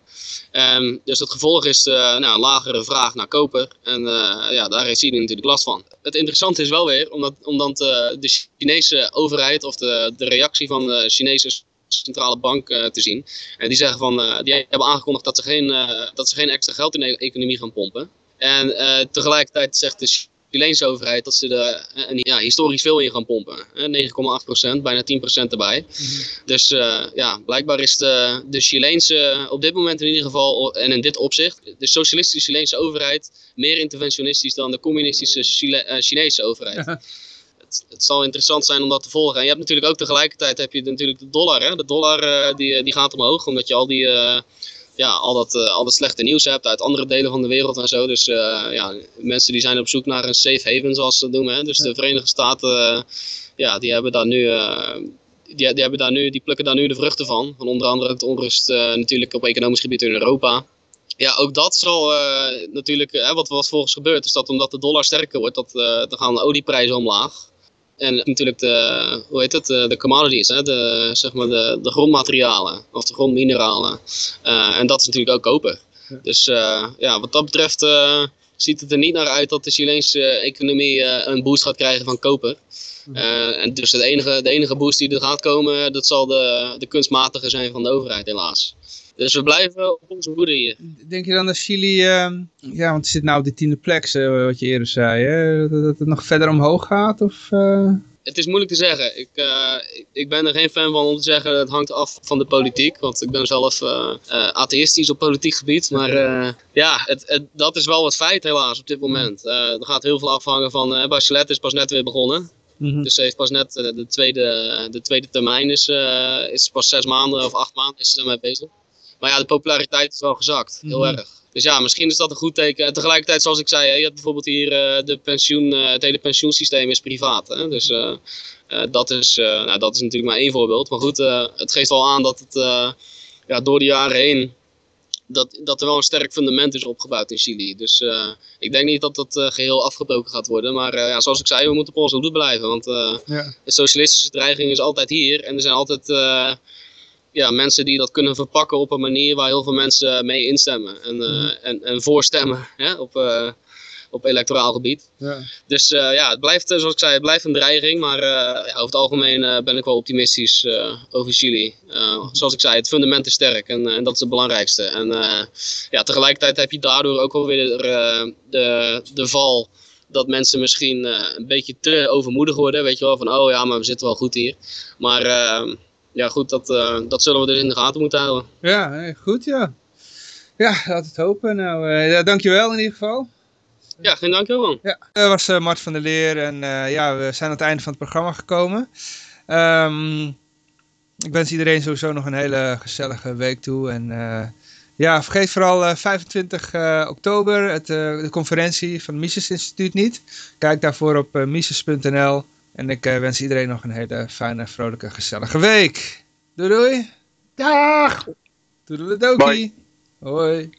[SPEAKER 5] Um, dus het gevolg is nou, een lagere vraag naar koper. En ja, daar heeft China natuurlijk last van. Het interessante is wel weer, omdat, omdat de Chinese overheid of de, de reactie van de Chinese centrale bank uh, te zien. En die zeggen van, uh, die hebben aangekondigd dat ze geen, uh, dat ze geen extra geld in de economie gaan pompen. En tegelijkertijd zegt de Chileense overheid dat ze er ja, historisch veel in gaan pompen. 9,8%, bijna 10% erbij.
[SPEAKER 2] Mhm.
[SPEAKER 5] Dus ja, blijkbaar is de, de Chileense, op dit moment in ieder geval, en in dit opzicht, de socialistische Chileense overheid meer interventionistisch dan de communistische Chile Chinese overheid. Het, het, zal interessant zijn om dat te volgen. En je hebt natuurlijk ook tegelijkertijd heb je natuurlijk de dollar. Hè? De dollar uh, die, die gaat omhoog, omdat je al, die, uh, ja, al, dat, uh, al dat slechte nieuws hebt uit andere delen van de wereld en zo. Dus ja, mensen die zijn op zoek naar een safe haven, zoals ze dat noemen. Hè? Dus de Verenigde Staten, ja, die hebben daar nu... die, die, hebben daar nu, die plukken daar nu de vruchten van. Van onder andere het onrust natuurlijk op economisch gebied in Europa. Ja, ook dat zal natuurlijk, wat, wat volgens gebeurt, is dat omdat de dollar sterker wordt, dat, dan gaan de olieprijzen omlaag. En natuurlijk de, hoe heet het, de, de commodities, hè? De, zeg maar de, de grondmaterialen of de grondmineralen. Uh, en dat is natuurlijk ook koper. Dus uh, ja, wat dat betreft uh, ziet het er niet naar uit dat de Chileense economie een boost gaat krijgen van koper. en dus het enige, de enige boost die er gaat komen, dat zal de, de kunstmatige zijn van de overheid helaas. Dus we blijven op onze hoede hier.
[SPEAKER 2] Denk je dan dat Chili, uh, ja, want het zit nou op de tiende plek, uh, wat je eerder zei, hè? Dat, het nog verder omhoog gaat? Of, uh...
[SPEAKER 5] Het is moeilijk te zeggen. Ik, ik, ik, ben er geen fan van om te zeggen het hangt af van de politiek. Want ik ben zelf atheïstisch op politiek gebied. Maar ja, het, het, dat is wel het feit helaas op dit moment. er gaat heel veel afhangen van, Bachelet is pas net weer begonnen. Mm -hmm. Dus ze heeft pas net de, tweede, de tweede termijn is, is pas zes maanden of acht maanden is ze ermee bezig. Maar ja, de populariteit is wel gezakt. Heel mm -hmm. erg. Dus ja, misschien is dat een goed teken. En tegelijkertijd, zoals ik zei, je hebt bijvoorbeeld hier uh, de pensioen, uh, het hele pensioensysteem is privaat. Hè? Dus uh, dat, is, nou, dat is natuurlijk maar één voorbeeld. Maar goed, het geeft wel aan dat het ja, door de jaren heen, dat, dat er wel een sterk fundament is opgebouwd in Chili. Dus ik denk niet dat dat geheel afgebroken gaat worden. Maar ja, zoals ik zei, we moeten op onze hoede blijven. Want ja. de socialistische dreiging is altijd hier. En er zijn altijd ja, mensen die dat kunnen verpakken op een manier waar heel veel mensen mee instemmen en, uh, en, en voorstemmen hè, op, uh, op electoraal gebied. Ja. Dus uh, ja, het blijft, zoals ik zei, het blijft een dreiging, maar ja, over het algemeen ben ik wel optimistisch over Chili. zoals ik zei, het fundament is sterk en, en dat is het belangrijkste. En ja, tegelijkertijd heb je daardoor ook wel weer de, de val dat mensen misschien een beetje te overmoedig worden, weet je wel, van oh ja, maar we zitten wel goed hier. Maar ja, goed, dat, uh, dat zullen we dus in de gaten moeten houden.
[SPEAKER 2] Ja, goed, ja. Ja, laat het hopen. Nou, uh, ja, dankjewel in ieder geval.
[SPEAKER 5] Ja, geen dankjewel.
[SPEAKER 2] Ja, dat was uh, Mart van der Leer en ja, we zijn aan het einde van het programma gekomen. Um, ik wens iedereen sowieso nog een hele gezellige week toe en... Ja, vergeet vooral 25 oktober het, de conferentie van het Mises Instituut niet. Kijk daarvoor op mises.nl. En ik eh, wens iedereen nog een hele fijne, vrolijke, gezellige week. Doei doei.
[SPEAKER 4] Dag.
[SPEAKER 2] Doedeledokkie. Hoi.